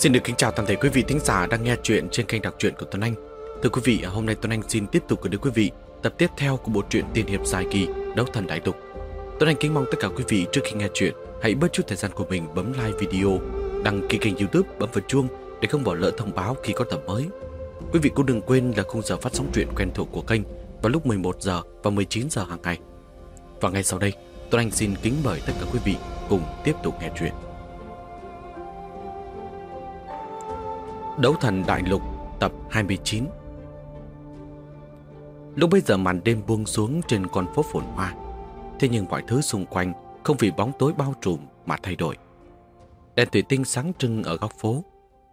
Xin được kính chào toàn thể quý vị thính giả đang nghe chuyện trên kênh đọc truyện của Tuấn Anh. Thưa quý vị, hôm nay Tuấn Anh xin tiếp tục gửi đến quý vị tập tiếp theo của bộ truyện tiên hiệp dài kỳ Đấu Thần Đại Tục. Tuấn Anh kính mong tất cả quý vị trước khi nghe chuyện hãy bớt chút thời gian của mình bấm like video, đăng ký kênh youtube, bấm vào chuông để không bỏ lỡ thông báo khi có tập mới. Quý vị cũng đừng quên là khung giờ phát sóng truyện quen thuộc của kênh vào lúc 11 giờ và 19 giờ hàng ngày. Và ngay sau đây, Tuấn Anh xin kính mời tất cả quý vị cùng tiếp tục nghe chuyện. Đấu thần đại lục, tập 29 Lúc bây giờ màn đêm buông xuống trên con phố phồn hoa, Thế nhưng mọi thứ xung quanh không vì bóng tối bao trùm mà thay đổi. Đèn thủy tinh sáng trưng ở góc phố,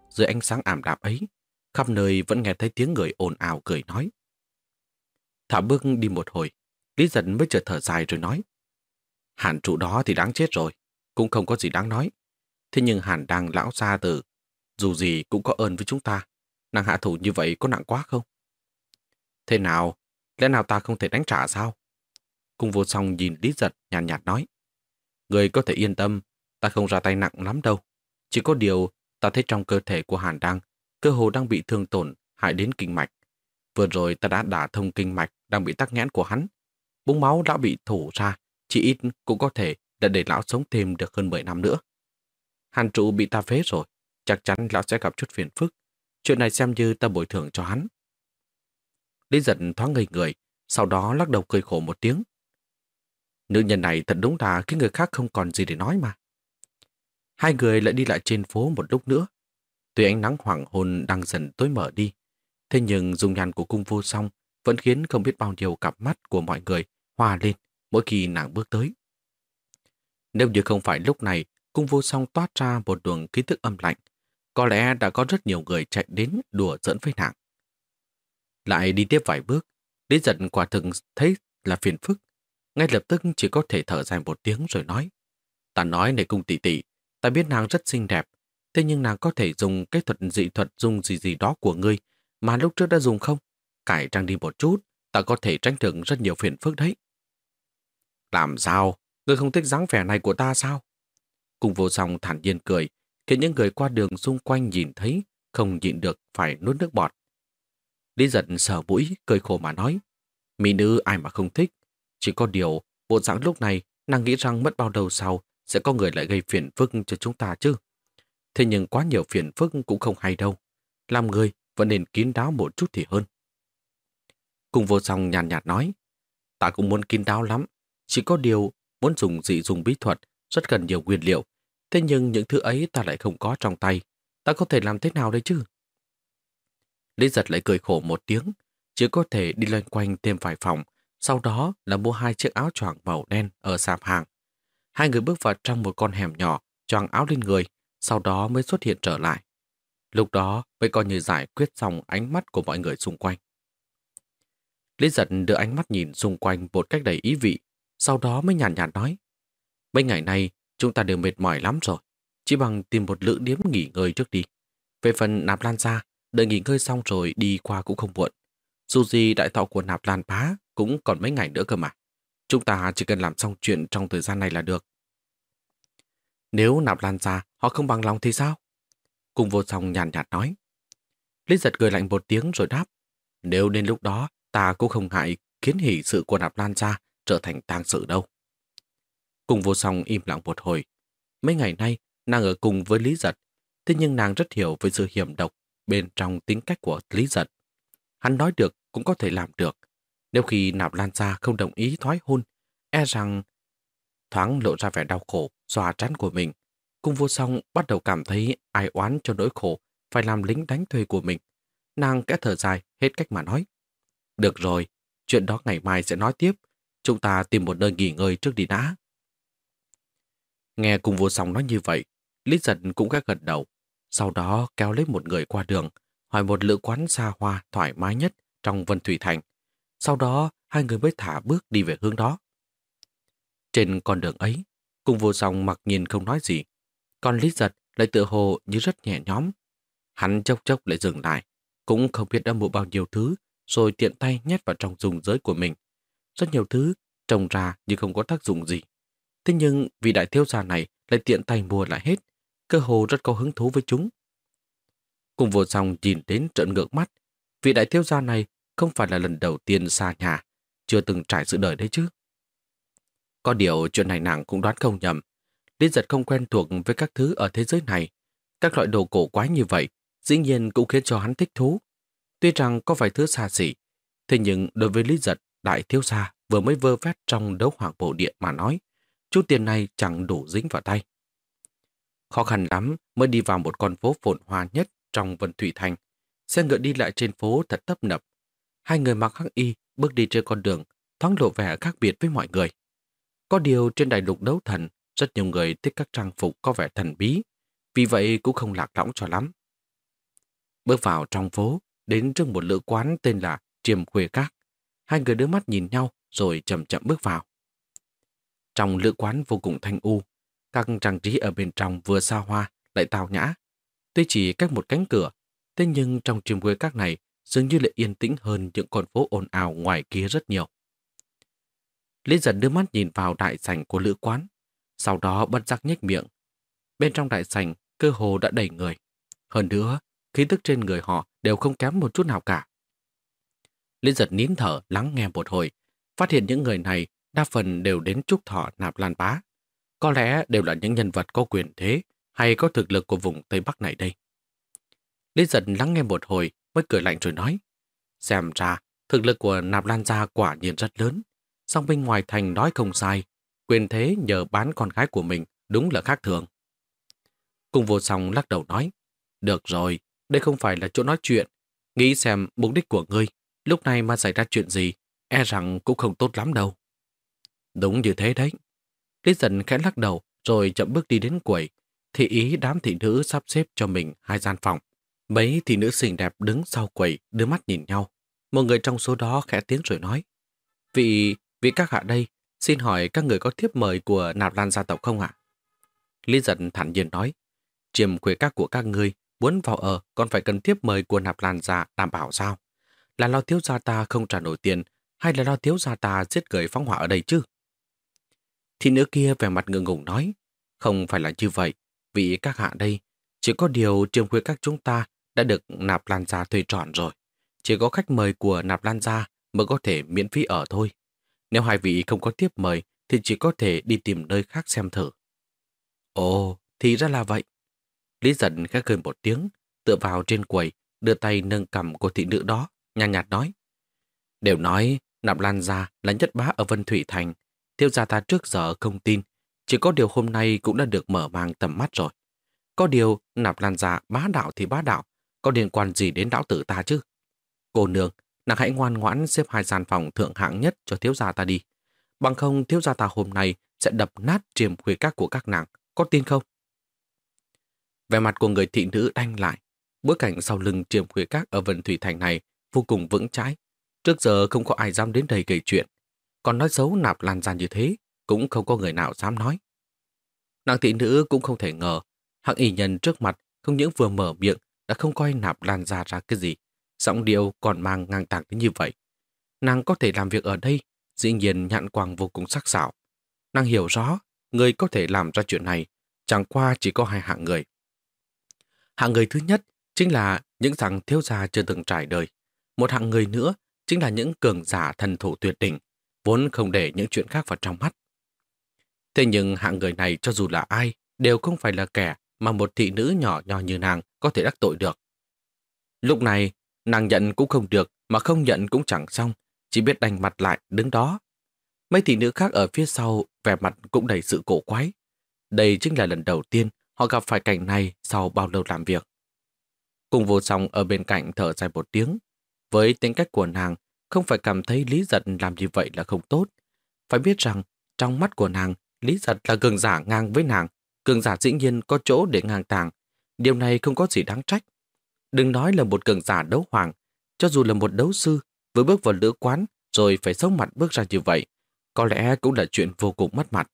Dưới ánh sáng ảm đạm ấy, Khắp nơi vẫn nghe thấy tiếng người ồn ào cười nói. Thả bước đi một hồi, Lý giật mới chợt thở dài rồi nói. Hàn trụ đó thì đáng chết rồi, Cũng không có gì đáng nói. Thế nhưng Hàn đang lão xa từ dù gì cũng có ơn với chúng ta. Nàng hạ thủ như vậy có nặng quá không? Thế nào? Lẽ nào ta không thể đánh trả sao? Cung vô song nhìn Lý Giật nhàn nhạt, nhạt nói. Người có thể yên tâm, ta không ra tay nặng lắm đâu. Chỉ có điều, ta thấy trong cơ thể của Hàn Đăng, cơ hồ đang bị thương tổn, hại đến kinh mạch. Vừa rồi ta đã đả thông kinh mạch đang bị tắc nghẽn của hắn. Búng máu đã bị thủ ra, chỉ ít cũng có thể đã để lão sống thêm được hơn 10 năm nữa. Hàn trụ bị ta phế rồi, chắc chắn lão sẽ gặp chút phiền phức. Chuyện này xem như ta bồi thường cho hắn. Lý giật thoáng ngây người, sau đó lắc đầu cười khổ một tiếng. Nữ nhân này thật đúng là khiến người khác không còn gì để nói mà. Hai người lại đi lại trên phố một lúc nữa. Tuy ánh nắng hoàng hôn đang dần tối mở đi, thế nhưng dung nhan của cung vô song vẫn khiến không biết bao nhiêu cặp mắt của mọi người hòa lên mỗi khi nàng bước tới. Nếu như không phải lúc này cung vô song toát ra một đường ký thức âm lạnh, có lẽ đã có rất nhiều người chạy đến đùa giỡn với nàng. Lại đi tiếp vài bước, Lý giận quả thực thấy là phiền phức. Ngay lập tức chỉ có thể thở dài một tiếng rồi nói. Ta nói này cung tỷ tỷ, ta biết nàng rất xinh đẹp, thế nhưng nàng có thể dùng cái thuật dị thuật dùng gì gì đó của ngươi mà lúc trước đã dùng không? Cải trang đi một chút, ta có thể tránh được rất nhiều phiền phức đấy. Làm sao? Ngươi không thích dáng vẻ này của ta sao? Cùng vô song thản nhiên cười, khiến những người qua đường xung quanh nhìn thấy, không nhịn được phải nuốt nước bọt. Lý giận sờ mũi, cười khổ mà nói. Mỹ nữ ai mà không thích. Chỉ có điều, bộ dạng lúc này, nàng nghĩ rằng mất bao đầu sau sẽ có người lại gây phiền phức cho chúng ta chứ. Thế nhưng quá nhiều phiền phức cũng không hay đâu. Làm người vẫn nên kín đáo một chút thì hơn. Cùng vô song nhàn nhạt, nhạt nói, ta cũng muốn kín đáo lắm, chỉ có điều muốn dùng dị dùng bí thuật rất cần nhiều nguyên liệu Thế nhưng những thứ ấy ta lại không có trong tay. Ta có thể làm thế nào đây chứ? Lý giật lại cười khổ một tiếng. Chỉ có thể đi loanh quanh thêm vài phòng. Sau đó là mua hai chiếc áo choàng màu đen ở sạp hàng. Hai người bước vào trong một con hẻm nhỏ, choàng áo lên người, sau đó mới xuất hiện trở lại. Lúc đó mới coi như giải quyết xong ánh mắt của mọi người xung quanh. Lý giật đưa ánh mắt nhìn xung quanh một cách đầy ý vị, sau đó mới nhàn nhạt, nhạt nói. Mấy ngày nay, Chúng ta đều mệt mỏi lắm rồi. Chỉ bằng tìm một lữ điếm nghỉ ngơi trước đi. Về phần nạp lan ra, đợi nghỉ ngơi xong rồi đi qua cũng không muộn. Dù gì đại thọ của nạp lan phá cũng còn mấy ngày nữa cơ mà. Chúng ta chỉ cần làm xong chuyện trong thời gian này là được. Nếu nạp lan ra họ không bằng lòng thì sao? Cùng vô song nhàn nhạt nói. Lý giật cười lạnh một tiếng rồi đáp. Nếu đến lúc đó ta cũng không ngại khiến hỷ sự của nạp lan ra trở thành tang sự đâu. Cùng vô song im lặng một hồi. Mấy ngày nay, nàng ở cùng với Lý Giật, thế nhưng nàng rất hiểu về sự hiểm độc bên trong tính cách của Lý Giật. Hắn nói được cũng có thể làm được. Nếu khi nạp lan ra không đồng ý thoái hôn, e rằng thoáng lộ ra vẻ đau khổ, xòa trán của mình. Cung vô song bắt đầu cảm thấy ai oán cho nỗi khổ phải làm lính đánh thuê của mình. Nàng kẽ thở dài, hết cách mà nói. Được rồi, chuyện đó ngày mai sẽ nói tiếp. Chúng ta tìm một nơi nghỉ ngơi trước đi đã. Nghe cùng vô song nói như vậy, Lý giật cũng gác gật đầu. Sau đó kéo lấy một người qua đường, hỏi một lữ quán xa hoa thoải mái nhất trong Vân Thủy Thành. Sau đó, hai người mới thả bước đi về hướng đó. Trên con đường ấy, cùng vô song mặc nhìn không nói gì. Còn Lý giật lại tự hồ như rất nhẹ nhóm. Hắn chốc chốc lại dừng lại, cũng không biết đã mua bao nhiêu thứ, rồi tiện tay nhét vào trong dùng giới của mình. Rất nhiều thứ trồng ra như không có tác dụng gì. Thế nhưng vị đại thiếu gia này lại tiện tay mua lại hết, cơ hồ rất có hứng thú với chúng. Cùng vô song nhìn đến trợn ngược mắt. Vị đại thiếu gia này không phải là lần đầu tiên xa nhà, chưa từng trải sự đời đấy chứ. Có điều chuyện này nàng cũng đoán không nhầm. Lý giật không quen thuộc với các thứ ở thế giới này. Các loại đồ cổ quái như vậy dĩ nhiên cũng khiến cho hắn thích thú. Tuy rằng có vài thứ xa xỉ, thế nhưng đối với Lý giật, đại thiếu gia vừa mới vơ vét trong đấu hoàng bộ điện mà nói, chút tiền này chẳng đủ dính vào tay. Khó khăn lắm mới đi vào một con phố phồn hoa nhất trong Vân Thủy Thành. Xe ngựa đi lại trên phố thật tấp nập. Hai người mặc hắc y bước đi trên con đường, thoáng lộ vẻ khác biệt với mọi người. Có điều trên đại lục đấu thần, rất nhiều người thích các trang phục có vẻ thần bí, vì vậy cũng không lạc lõng cho lắm. Bước vào trong phố, đến trước một lữ quán tên là Triềm Khuê Các. Hai người đưa mắt nhìn nhau rồi chậm chậm bước vào. Trong lữ quán vô cùng thanh u, các trang trí ở bên trong vừa xa hoa lại tào nhã. Tuy chỉ cách một cánh cửa, thế nhưng trong Triềm quê Các này dường như lại yên tĩnh hơn những con phố ồn ào ngoài kia rất nhiều. Lý giật đưa mắt nhìn vào đại sảnh của lữ quán, sau đó bất giác nhếch miệng. Bên trong đại sảnh, cơ hồ đã đầy người. Hơn nữa, khí tức trên người họ đều không kém một chút nào cả. Lý giật nín thở lắng nghe một hồi, phát hiện những người này đa phần đều đến trúc thọ nạp lan bá. Có lẽ đều là những nhân vật có quyền thế hay có thực lực của vùng Tây Bắc này đây. Lý giật lắng nghe một hồi mới cười lạnh rồi nói. Xem ra, thực lực của nạp lan gia quả nhiên rất lớn. Song bên ngoài thành nói không sai, quyền thế nhờ bán con gái của mình đúng là khác thường. Cùng vô song lắc đầu nói, được rồi, đây không phải là chỗ nói chuyện. Nghĩ xem mục đích của ngươi, lúc này mà xảy ra chuyện gì, e rằng cũng không tốt lắm đâu. Đúng như thế đấy. Lý dần khẽ lắc đầu, rồi chậm bước đi đến quầy, thị ý đám thị nữ sắp xếp cho mình hai gian phòng. Mấy thị nữ xinh đẹp đứng sau quầy, đưa mắt nhìn nhau. Một người trong số đó khẽ tiếng rồi nói, Vị, vị các hạ đây, xin hỏi các người có thiếp mời của nạp lan gia tộc không ạ? Lý giận thản nhiên nói, Chiềm quê các của các ngươi muốn vào ở còn phải cần tiếp mời của nạp lan gia đảm bảo sao? Là lo thiếu gia ta không trả nổi tiền hay là lo thiếu gia ta giết người phóng hỏa ở đây chứ? Thị nữ kia vẻ mặt ngượng ngùng nói, không phải là như vậy, vì các hạ đây, chỉ có điều trường quê các chúng ta đã được nạp lan gia thuê trọn rồi. Chỉ có khách mời của nạp lan gia mới có thể miễn phí ở thôi. Nếu hai vị không có tiếp mời thì chỉ có thể đi tìm nơi khác xem thử. Ồ, thì ra là vậy. Lý giận khẽ cười một tiếng, tựa vào trên quầy, đưa tay nâng cầm của thị nữ đó, nhàn nhạt, nhạt nói. Đều nói, nạp lan gia là nhất bá ở Vân Thủy Thành thiếu gia ta trước giờ không tin, chỉ có điều hôm nay cũng đã được mở mang tầm mắt rồi. Có điều, nạp lan giả bá đạo thì bá đạo, có liên quan gì đến đạo tử ta chứ? Cô nương, nàng hãy ngoan ngoãn xếp hai gian phòng thượng hạng nhất cho thiếu gia ta đi. Bằng không thiếu gia ta hôm nay sẽ đập nát triềm khuy các của các nàng, có tin không? về mặt của người thị nữ đanh lại. Bối cảnh sau lưng triềm khuy các ở Vân Thủy Thành này vô cùng vững chãi. Trước giờ không có ai dám đến đây gây chuyện. Còn nói xấu nạp lan gian như thế, cũng không có người nào dám nói. Nàng thị nữ cũng không thể ngờ, hạng y nhân trước mặt không những vừa mở miệng đã không coi nạp lan ra ra cái gì. Giọng điệu còn mang ngang tàng đến như vậy. Nàng có thể làm việc ở đây, dĩ nhiên nhạn quang vô cùng sắc sảo. Nàng hiểu rõ, người có thể làm ra chuyện này, chẳng qua chỉ có hai hạng người. Hạng người thứ nhất chính là những rằng thiếu gia chưa từng trải đời. Một hạng người nữa chính là những cường giả thần thủ tuyệt đỉnh, vốn không để những chuyện khác vào trong mắt. Thế nhưng hạng người này cho dù là ai, đều không phải là kẻ mà một thị nữ nhỏ nhỏ như nàng có thể đắc tội được. Lúc này, nàng nhận cũng không được, mà không nhận cũng chẳng xong, chỉ biết đành mặt lại đứng đó. Mấy thị nữ khác ở phía sau, vẻ mặt cũng đầy sự cổ quái. Đây chính là lần đầu tiên họ gặp phải cảnh này sau bao lâu làm việc. Cùng vô song ở bên cạnh thở dài một tiếng. Với tính cách của nàng, không phải cảm thấy Lý Giật làm như vậy là không tốt. Phải biết rằng, trong mắt của nàng, Lý Giật là cường giả ngang với nàng. Cường giả dĩ nhiên có chỗ để ngang tàng. Điều này không có gì đáng trách. Đừng nói là một cường giả đấu hoàng. Cho dù là một đấu sư, vừa bước vào lữ quán, rồi phải sống mặt bước ra như vậy, có lẽ cũng là chuyện vô cùng mất mặt.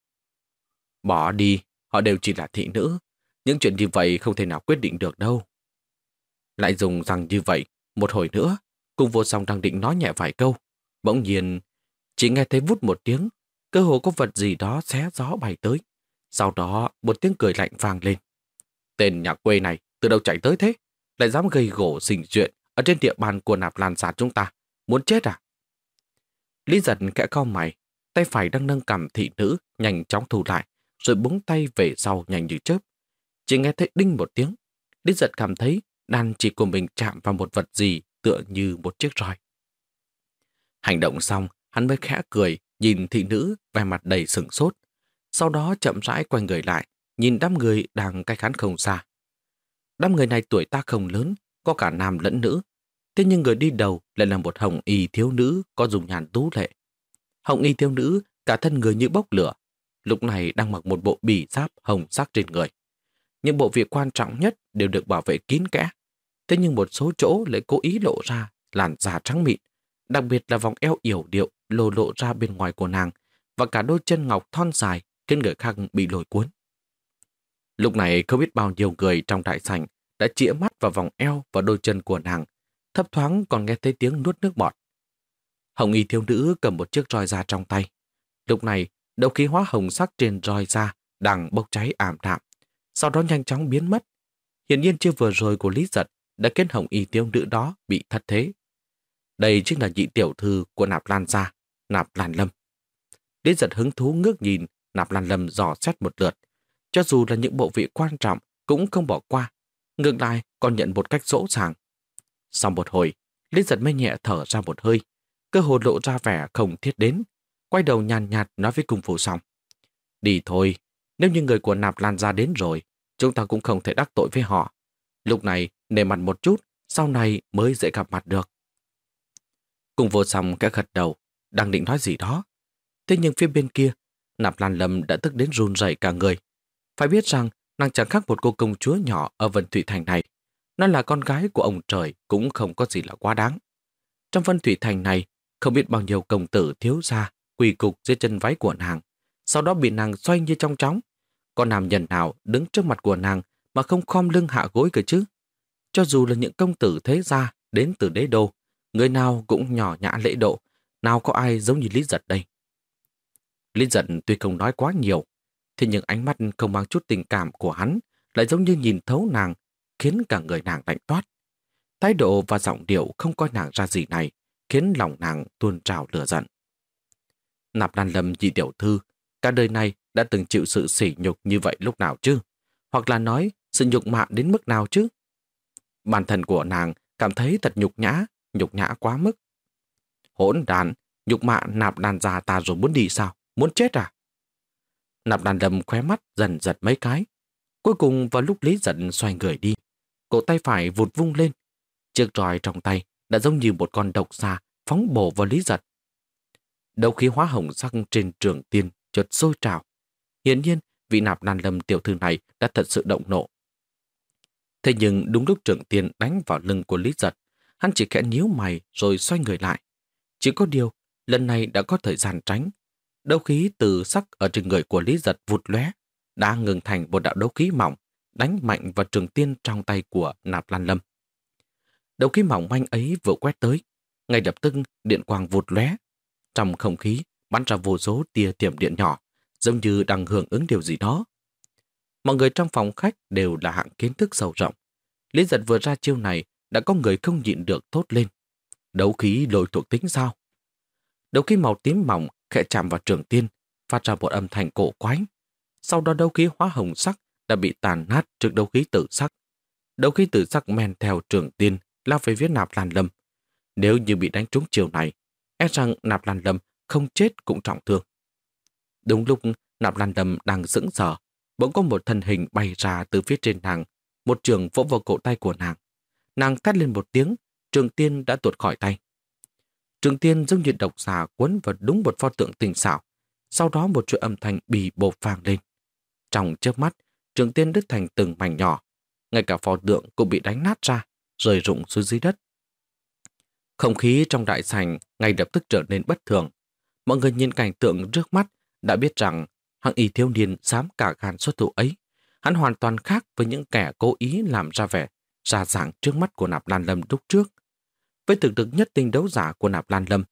Bỏ đi, họ đều chỉ là thị nữ. Những chuyện như vậy không thể nào quyết định được đâu. Lại dùng rằng như vậy, một hồi nữa, cùng vô song đang định nói nhẹ vài câu. Bỗng nhiên, chỉ nghe thấy vút một tiếng, cơ hồ có vật gì đó xé gió bay tới. Sau đó, một tiếng cười lạnh vang lên. Tên nhà quê này, từ đâu chạy tới thế? lại dám gây gỗ xình chuyện ở trên địa bàn của nạp lan giả chúng ta. Muốn chết à? Lý giật kẽ cao mày, tay phải đang nâng cầm thị nữ, nhanh chóng thu lại, rồi búng tay về sau nhanh như chớp. Chỉ nghe thấy đinh một tiếng, Lý giật cảm thấy đàn chỉ của mình chạm vào một vật gì tựa như một chiếc roi. Hành động xong, hắn mới khẽ cười, nhìn thị nữ vẻ mặt đầy sừng sốt. Sau đó chậm rãi quay người lại, nhìn đám người đang cách hắn không xa. Đám người này tuổi ta không lớn, có cả nam lẫn nữ. Thế nhưng người đi đầu lại là một hồng y thiếu nữ có dùng nhàn tú lệ. Hồng y thiếu nữ, cả thân người như bốc lửa, lúc này đang mặc một bộ bì giáp hồng sắc trên người. Những bộ việc quan trọng nhất đều được bảo vệ kín kẽ. Thế nhưng một số chỗ lại cố ý lộ ra làn da trắng mịn, đặc biệt là vòng eo yểu điệu lồ lộ ra bên ngoài của nàng và cả đôi chân ngọc thon dài khiến người khác bị lôi cuốn. Lúc này không biết bao nhiêu người trong đại sảnh đã chĩa mắt vào vòng eo và đôi chân của nàng, thấp thoáng còn nghe thấy tiếng nuốt nước bọt. Hồng y thiếu nữ cầm một chiếc roi da trong tay. Lúc này, đầu khí hóa hồng sắc trên roi da đang bốc cháy ảm đạm, sau đó nhanh chóng biến mất. Hiện nhiên chưa vừa rồi của Lý Giật đã khiến hồng y tiêu nữ đó bị thất thế. Đây chính là nhị tiểu thư của Nạp Lan gia, Nạp Lan Lâm. Lý Giật hứng thú ngước nhìn, Nạp Lan Lâm dò xét một lượt. Cho dù là những bộ vị quan trọng cũng không bỏ qua, ngược lại còn nhận một cách dỗ dàng. Sau một hồi, Lý Giật mới nhẹ thở ra một hơi, cơ hồ lộ ra vẻ không thiết đến, quay đầu nhàn nhạt nói với cung phủ xong. Đi thôi, nếu như người của Nạp Lan ra đến rồi, chúng ta cũng không thể đắc tội với họ. Lúc này, nề mặt một chút, sau này mới dễ gặp mặt được. Cùng vô song cái gật đầu, đang định nói gì đó. Thế nhưng phía bên kia, Nạp Lan Lâm đã tức đến run rẩy cả người. Phải biết rằng, nàng chẳng khác một cô công chúa nhỏ ở Vân Thủy Thành này. Nó là con gái của ông trời cũng không có gì là quá đáng. Trong Vân Thủy Thành này, không biết bao nhiêu công tử thiếu gia quỳ cục dưới chân váy của nàng, sau đó bị nàng xoay như trong chóng. còn nam nhân nào đứng trước mặt của nàng mà không khom lưng hạ gối cơ chứ? Cho dù là những công tử thế gia đến từ đế đô, người nào cũng nhỏ nhã lễ độ, nào có ai giống như Lý Giật đây. Lý Giật tuy không nói quá nhiều, thế nhưng ánh mắt không mang chút tình cảm của hắn lại giống như nhìn thấu nàng, khiến cả người nàng lạnh toát. Thái độ và giọng điệu không coi nàng ra gì này, khiến lòng nàng tuôn trào lửa giận. Nạp Lan Lâm chị tiểu thư, cả đời này đã từng chịu sự sỉ nhục như vậy lúc nào chứ? Hoặc là nói sự nhục mạ đến mức nào chứ? Bản thân của nàng cảm thấy thật nhục nhã, nhục nhã quá mức. Hỗn đàn, nhục mạ nạp đàn già ta rồi muốn đi sao? Muốn chết à? Nạp đàn đầm khóe mắt dần giật mấy cái. Cuối cùng vào lúc Lý giận xoay người đi, cổ tay phải vụt vung lên. Chiếc roi trong tay đã giống như một con độc xà phóng bổ vào Lý giật. Đầu khí hóa hồng sắc trên trường tiên chợt sôi trào. Hiển nhiên, vị nạp đàn lâm tiểu thư này đã thật sự động nộ. Thế nhưng đúng lúc trưởng tiên đánh vào lưng của Lý giật, hắn chỉ khẽ nhíu mày rồi xoay người lại. Chỉ có điều, lần này đã có thời gian tránh. Đấu khí từ sắc ở trên người của Lý Giật vụt lóe đã ngừng thành một đạo đấu khí mỏng, đánh mạnh vào trường tiên trong tay của Nạp Lan Lâm. Đấu khí mỏng manh ấy vừa quét tới, ngay lập tức điện quang vụt lóe. Trong không khí bắn ra vô số tia tiềm điện nhỏ, giống như đang hưởng ứng điều gì đó. Mọi người trong phòng khách đều là hạng kiến thức sâu rộng. Lý giật vừa ra chiêu này đã có người không nhịn được thốt lên. Đấu khí lôi thuộc tính sao? Đấu khí màu tím mỏng khẽ chạm vào trường tiên, phát ra một âm thanh cổ quái. Sau đó đấu khí hóa hồng sắc đã bị tàn nát trước đấu khí tử sắc. Đấu khí tử sắc men theo trường tiên lao về phía nạp lan lâm. Nếu như bị đánh trúng chiều này, e rằng nạp lan lâm không chết cũng trọng thương. Đúng lúc nạp lan lâm đang sững sờ, bỗng có một thân hình bay ra từ phía trên nàng, một trường vỗ vào cổ tay của nàng. Nàng thét lên một tiếng, trường tiên đã tuột khỏi tay. Trường tiên giống như độc xà quấn vào đúng một pho tượng tình xảo. Sau đó một chuỗi âm thanh bì bột vang lên. Trong chớp mắt, trường tiên đứt thành từng mảnh nhỏ. Ngay cả pho tượng cũng bị đánh nát ra, rơi rụng xuống dưới đất. Không khí trong đại sảnh ngay lập tức trở nên bất thường. Mọi người nhìn cảnh tượng trước mắt đã biết rằng hạng y thiếu niên dám cả gan xuất thủ ấy. Hắn hoàn toàn khác với những kẻ cố ý làm ra vẻ ra dạng trước mắt của Nạp Lan Lâm lúc trước. Với thực lực nhất tinh đấu giả của Nạp Lan Lâm,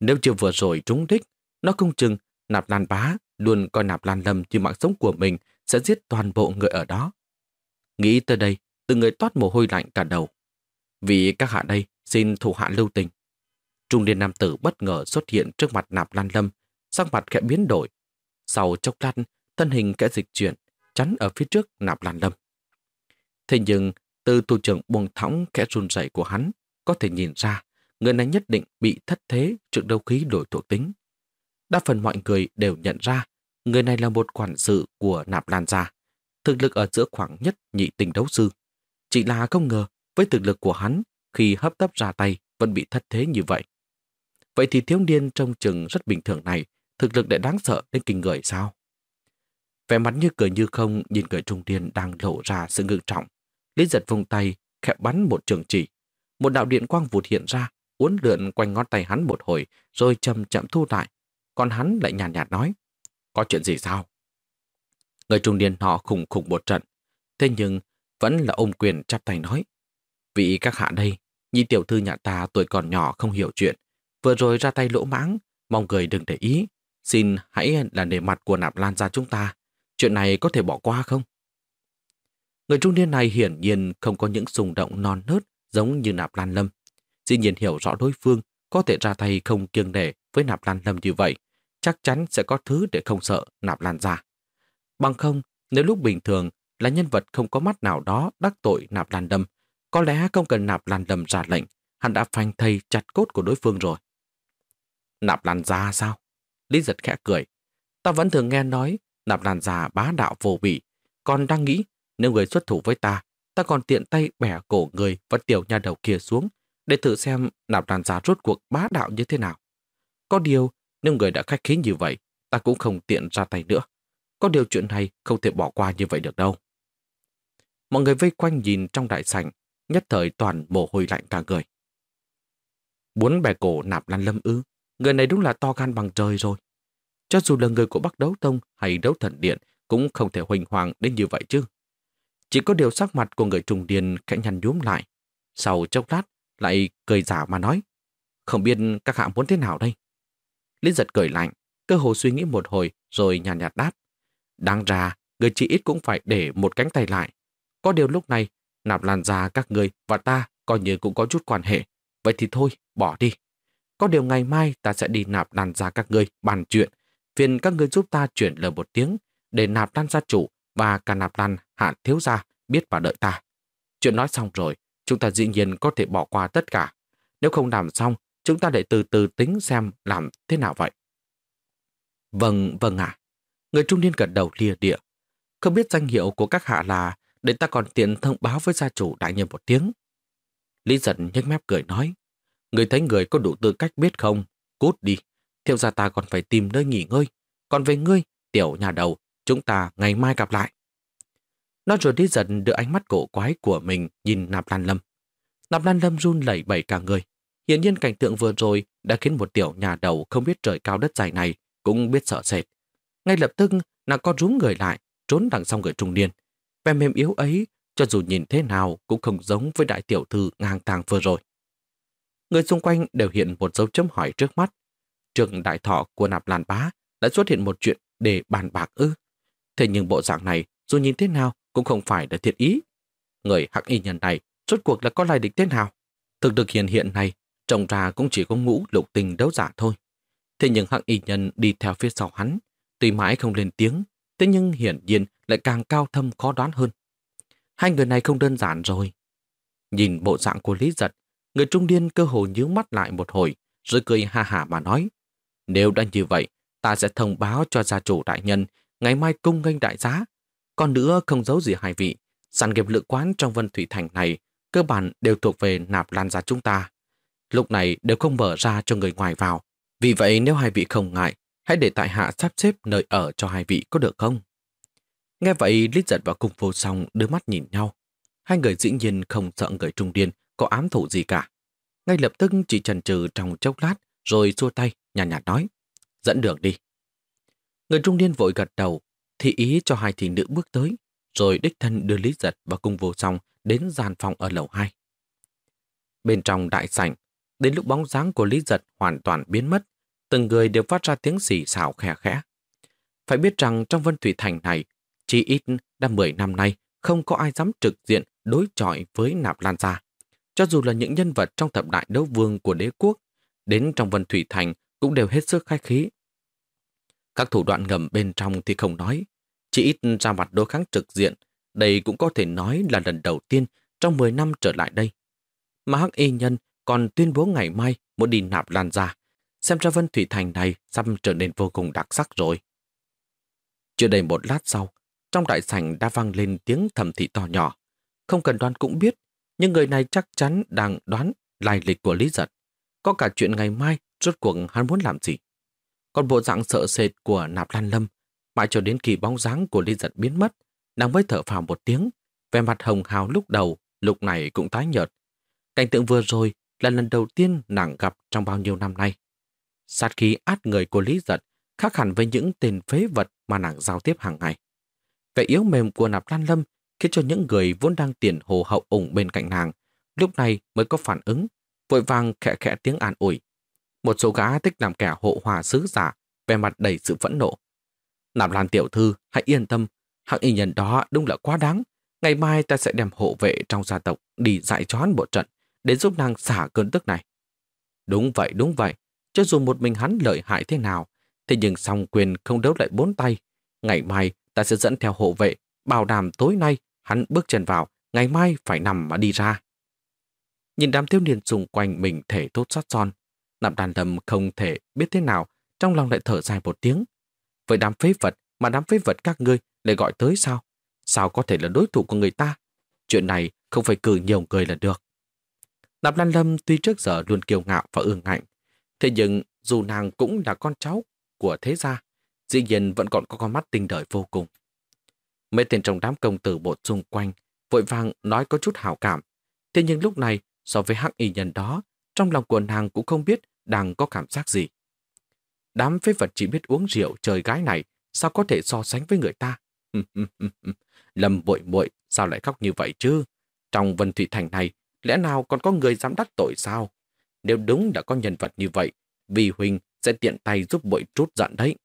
nếu chưa vừa rồi trúng đích, nó không chừng Nạp Lan Bá luôn coi Nạp Lan Lâm như mạng sống của mình sẽ giết toàn bộ người ở đó. Nghĩ tới đây, từ người toát mồ hôi lạnh cả đầu. Vì các hạ đây xin thủ hạ lưu tình. Trung niên nam tử bất ngờ xuất hiện trước mặt nạp lan lâm, sắc mặt khẽ biến đổi. Sau chốc lát, thân hình kẽ dịch chuyển, chắn ở phía trước nạp lan lâm. Thế nhưng, từ thủ trưởng buông thõng kẽ run rẩy của hắn, có thể nhìn ra, người này nhất định bị thất thế trước đấu khí đổi thuộc tính. Đa phần mọi người đều nhận ra, người này là một quản sự của nạp lan gia, thực lực ở giữa khoảng nhất nhị tình đấu sư. Chỉ là không ngờ, với thực lực của hắn, khi hấp tấp ra tay vẫn bị thất thế như vậy. Vậy thì thiếu niên trong chừng rất bình thường này, thực lực lại đáng sợ đến kinh người sao? Vẻ mặt như cười như không nhìn người trung niên đang lộ ra sự ngự trọng. Lý giật vùng tay, khẽ bắn một trường chỉ. Một đạo điện quang vụt hiện ra, uốn lượn quanh ngón tay hắn một hồi, rồi chậm chậm thu lại. Còn hắn lại nhàn nhạt, nhạt nói, có chuyện gì sao? Người trung niên họ khủng khủng một trận. Thế nhưng, vẫn là ôm quyền chắp tay nói. Vị các hạ đây, nhi tiểu thư nhà ta tuổi còn nhỏ không hiểu chuyện. Vừa rồi ra tay lỗ mãng, mong người đừng để ý. Xin hãy là nề mặt của nạp lan ra chúng ta. Chuyện này có thể bỏ qua không? Người trung niên này hiển nhiên không có những xung động non nớt giống như nạp lan lâm. Dĩ nhiên hiểu rõ đối phương có thể ra tay không kiêng nể với nạp lan lâm như vậy. Chắc chắn sẽ có thứ để không sợ nạp lan ra. Bằng không, nếu lúc bình thường là nhân vật không có mắt nào đó đắc tội nạp lan lâm, có lẽ không cần nạp lan lâm ra lệnh, hắn đã phanh thây chặt cốt của đối phương rồi. Nạp lan ra sao? Lý giật khẽ cười. Ta vẫn thường nghe nói nạp đàn già bá đạo vô bị, còn đang nghĩ nếu người xuất thủ với ta, ta còn tiện tay bẻ cổ người và tiểu nhà đầu kia xuống để thử xem nạp đàn già rốt cuộc bá đạo như thế nào. Có điều, nếu người đã khách khí như vậy, ta cũng không tiện ra tay nữa. Có điều chuyện này không thể bỏ qua như vậy được đâu. Mọi người vây quanh nhìn trong đại sảnh, nhất thời toàn mồ hôi lạnh cả người. Muốn bẻ cổ nạp lan lâm ư, người này đúng là to gan bằng trời rồi. Cho dù là người của Bắc Đấu Tông hay Đấu Thần Điện cũng không thể huỳnh hoàng đến như vậy chứ. Chỉ có điều sắc mặt của người trùng điền khẽ nhăn nhúm lại. Sau chốc lát, lại cười giả mà nói. Không biết các hạ muốn thế nào đây? Lý giật cười lạnh, cơ hồ suy nghĩ một hồi rồi nhàn nhạt, nhạt đáp. Đáng ra, người chỉ ít cũng phải để một cánh tay lại. Có điều lúc này, nạp lan ra các người và ta coi như cũng có chút quan hệ. Vậy thì thôi, bỏ đi. Có điều ngày mai ta sẽ đi nạp lan ra các người bàn chuyện phiền các người giúp ta chuyển lời một tiếng để nạp lan gia chủ và cả nạp lan hạ thiếu gia biết và đợi ta. Chuyện nói xong rồi, chúng ta dĩ nhiên có thể bỏ qua tất cả. Nếu không làm xong, chúng ta để từ từ tính xem làm thế nào vậy. Vâng, vâng ạ. Người trung niên gật đầu lìa địa. Không biết danh hiệu của các hạ là để ta còn tiện thông báo với gia chủ đại nhân một tiếng. Lý giận nhếch mép cười nói. Người thấy người có đủ tư cách biết không? Cút đi thiếu gia ta còn phải tìm nơi nghỉ ngơi. Còn về ngươi, tiểu nhà đầu, chúng ta ngày mai gặp lại. Nó rồi đi dần đưa ánh mắt cổ quái của mình nhìn Nạp Lan Lâm. Nạp Lan Lâm run lẩy bẩy cả người. Hiển nhiên cảnh tượng vừa rồi đã khiến một tiểu nhà đầu không biết trời cao đất dài này cũng biết sợ sệt. Ngay lập tức, nàng co rúm người lại, trốn đằng sau người trung niên. Vẻ mềm yếu ấy, cho dù nhìn thế nào cũng không giống với đại tiểu thư ngang tàng vừa rồi. Người xung quanh đều hiện một dấu chấm hỏi trước mắt, trường đại thọ của nạp lan bá đã xuất hiện một chuyện để bàn bạc ư. Thế nhưng bộ dạng này, dù nhìn thế nào cũng không phải là thiệt ý. Người hắc y nhân này, rốt cuộc là có lai địch thế nào? Thực lực hiện hiện này, trông ra cũng chỉ có ngũ lục tình đấu giả thôi. Thế nhưng hắc y nhân đi theo phía sau hắn, tuy mãi không lên tiếng, thế nhưng hiển nhiên lại càng cao thâm khó đoán hơn. Hai người này không đơn giản rồi. Nhìn bộ dạng của Lý Giật, người trung niên cơ hồ nhíu mắt lại một hồi, rồi cười ha hả mà nói. Nếu đã như vậy, ta sẽ thông báo cho gia chủ đại nhân ngày mai cung nghênh đại giá. Còn nữa không giấu gì hai vị, sản nghiệp lựa quán trong Vân Thủy Thành này cơ bản đều thuộc về nạp lan gia chúng ta. Lúc này đều không mở ra cho người ngoài vào. Vì vậy nếu hai vị không ngại, hãy để tại hạ sắp xếp nơi ở cho hai vị có được không? Nghe vậy, Lít giật và cung vô song đưa mắt nhìn nhau. Hai người dĩ nhiên không sợ người trung điên có ám thủ gì cả. Ngay lập tức chỉ chần chừ trong chốc lát rồi xua tay, nhàn nhạt, nhạt nói. Dẫn đường đi. Người trung niên vội gật đầu, thị ý cho hai thị nữ bước tới, rồi đích thân đưa Lý Giật và cung vô song đến gian phòng ở lầu 2. Bên trong đại sảnh, đến lúc bóng dáng của Lý Giật hoàn toàn biến mất, từng người đều phát ra tiếng xì xào khẽ khẽ. Phải biết rằng trong Vân Thủy Thành này, chỉ ít đã 10 năm nay không có ai dám trực diện đối chọi với nạp lan gia. Cho dù là những nhân vật trong thập đại đấu vương của đế quốc, đến trong Vân Thủy Thành cũng đều hết sức khai khí. Các thủ đoạn ngầm bên trong thì không nói, chỉ ít ra mặt đối kháng trực diện, đây cũng có thể nói là lần đầu tiên trong 10 năm trở lại đây. Mà Hắc Y Nhân còn tuyên bố ngày mai muốn đi nạp lan ra, xem ra Vân Thủy Thành này sắp trở nên vô cùng đặc sắc rồi. Chưa đầy một lát sau, trong đại sảnh đã vang lên tiếng thầm thị to nhỏ. Không cần đoán cũng biết, nhưng người này chắc chắn đang đoán lai lịch của Lý Giật. Có cả chuyện ngày mai rốt cuộc hắn muốn làm gì. Còn bộ dạng sợ sệt của Nạp Lan Lâm, mãi cho đến kỳ bóng dáng của Lý Giật biến mất, nàng mới thở phào một tiếng, vẻ mặt hồng hào lúc đầu, lúc này cũng tái nhợt. Cảnh tượng vừa rồi là lần đầu tiên nàng gặp trong bao nhiêu năm nay. Sát khí át người của Lý Giật khác hẳn với những tên phế vật mà nàng giao tiếp hàng ngày. Vẻ yếu mềm của Nạp Lan Lâm khiến cho những người vốn đang tiền hồ hậu ủng bên cạnh nàng, lúc này mới có phản ứng, vội vàng khẽ khẽ tiếng an ủi. Một số gã thích làm kẻ hộ hòa sứ giả, vẻ mặt đầy sự phẫn nộ. Nạp Lan tiểu thư, hãy yên tâm, hạng y nhân đó đúng là quá đáng. Ngày mai ta sẽ đem hộ vệ trong gia tộc đi dạy cho hắn một trận, để giúp nàng xả cơn tức này. Đúng vậy, đúng vậy. Cho dù một mình hắn lợi hại thế nào, thế nhưng song quyền không đấu lại bốn tay. Ngày mai ta sẽ dẫn theo hộ vệ, bảo đảm tối nay hắn bước chân vào, ngày mai phải nằm mà đi ra. Nhìn đám thiếu niên xung quanh mình thể tốt sát son, nạp đàn đầm không thể biết thế nào, trong lòng lại thở dài một tiếng. Với đám phế vật mà đám phế vật các ngươi lại gọi tới sao? Sao có thể là đối thủ của người ta? Chuyện này không phải cử nhiều người là được. Nạp Lan Lâm tuy trước giờ luôn kiêu ngạo và ương ngạnh, thế nhưng dù nàng cũng là con cháu của thế gia, dĩ nhiên vẫn còn có con mắt tinh đời vô cùng. Mấy tên trong đám công tử bột xung quanh vội vàng nói có chút hảo cảm. Thế nhưng lúc này, so với hắc y nhân đó, trong lòng của nàng cũng không biết đang có cảm giác gì. Đám phế vật chỉ biết uống rượu chơi gái này, sao có thể so sánh với người ta? Lâm bội bội, sao lại khóc như vậy chứ? Trong Vân Thủy Thành này, lẽ nào còn có người dám đắc tội sao? Nếu đúng đã có nhân vật như vậy, vì Huỳnh sẽ tiện tay giúp bội trút giận đấy.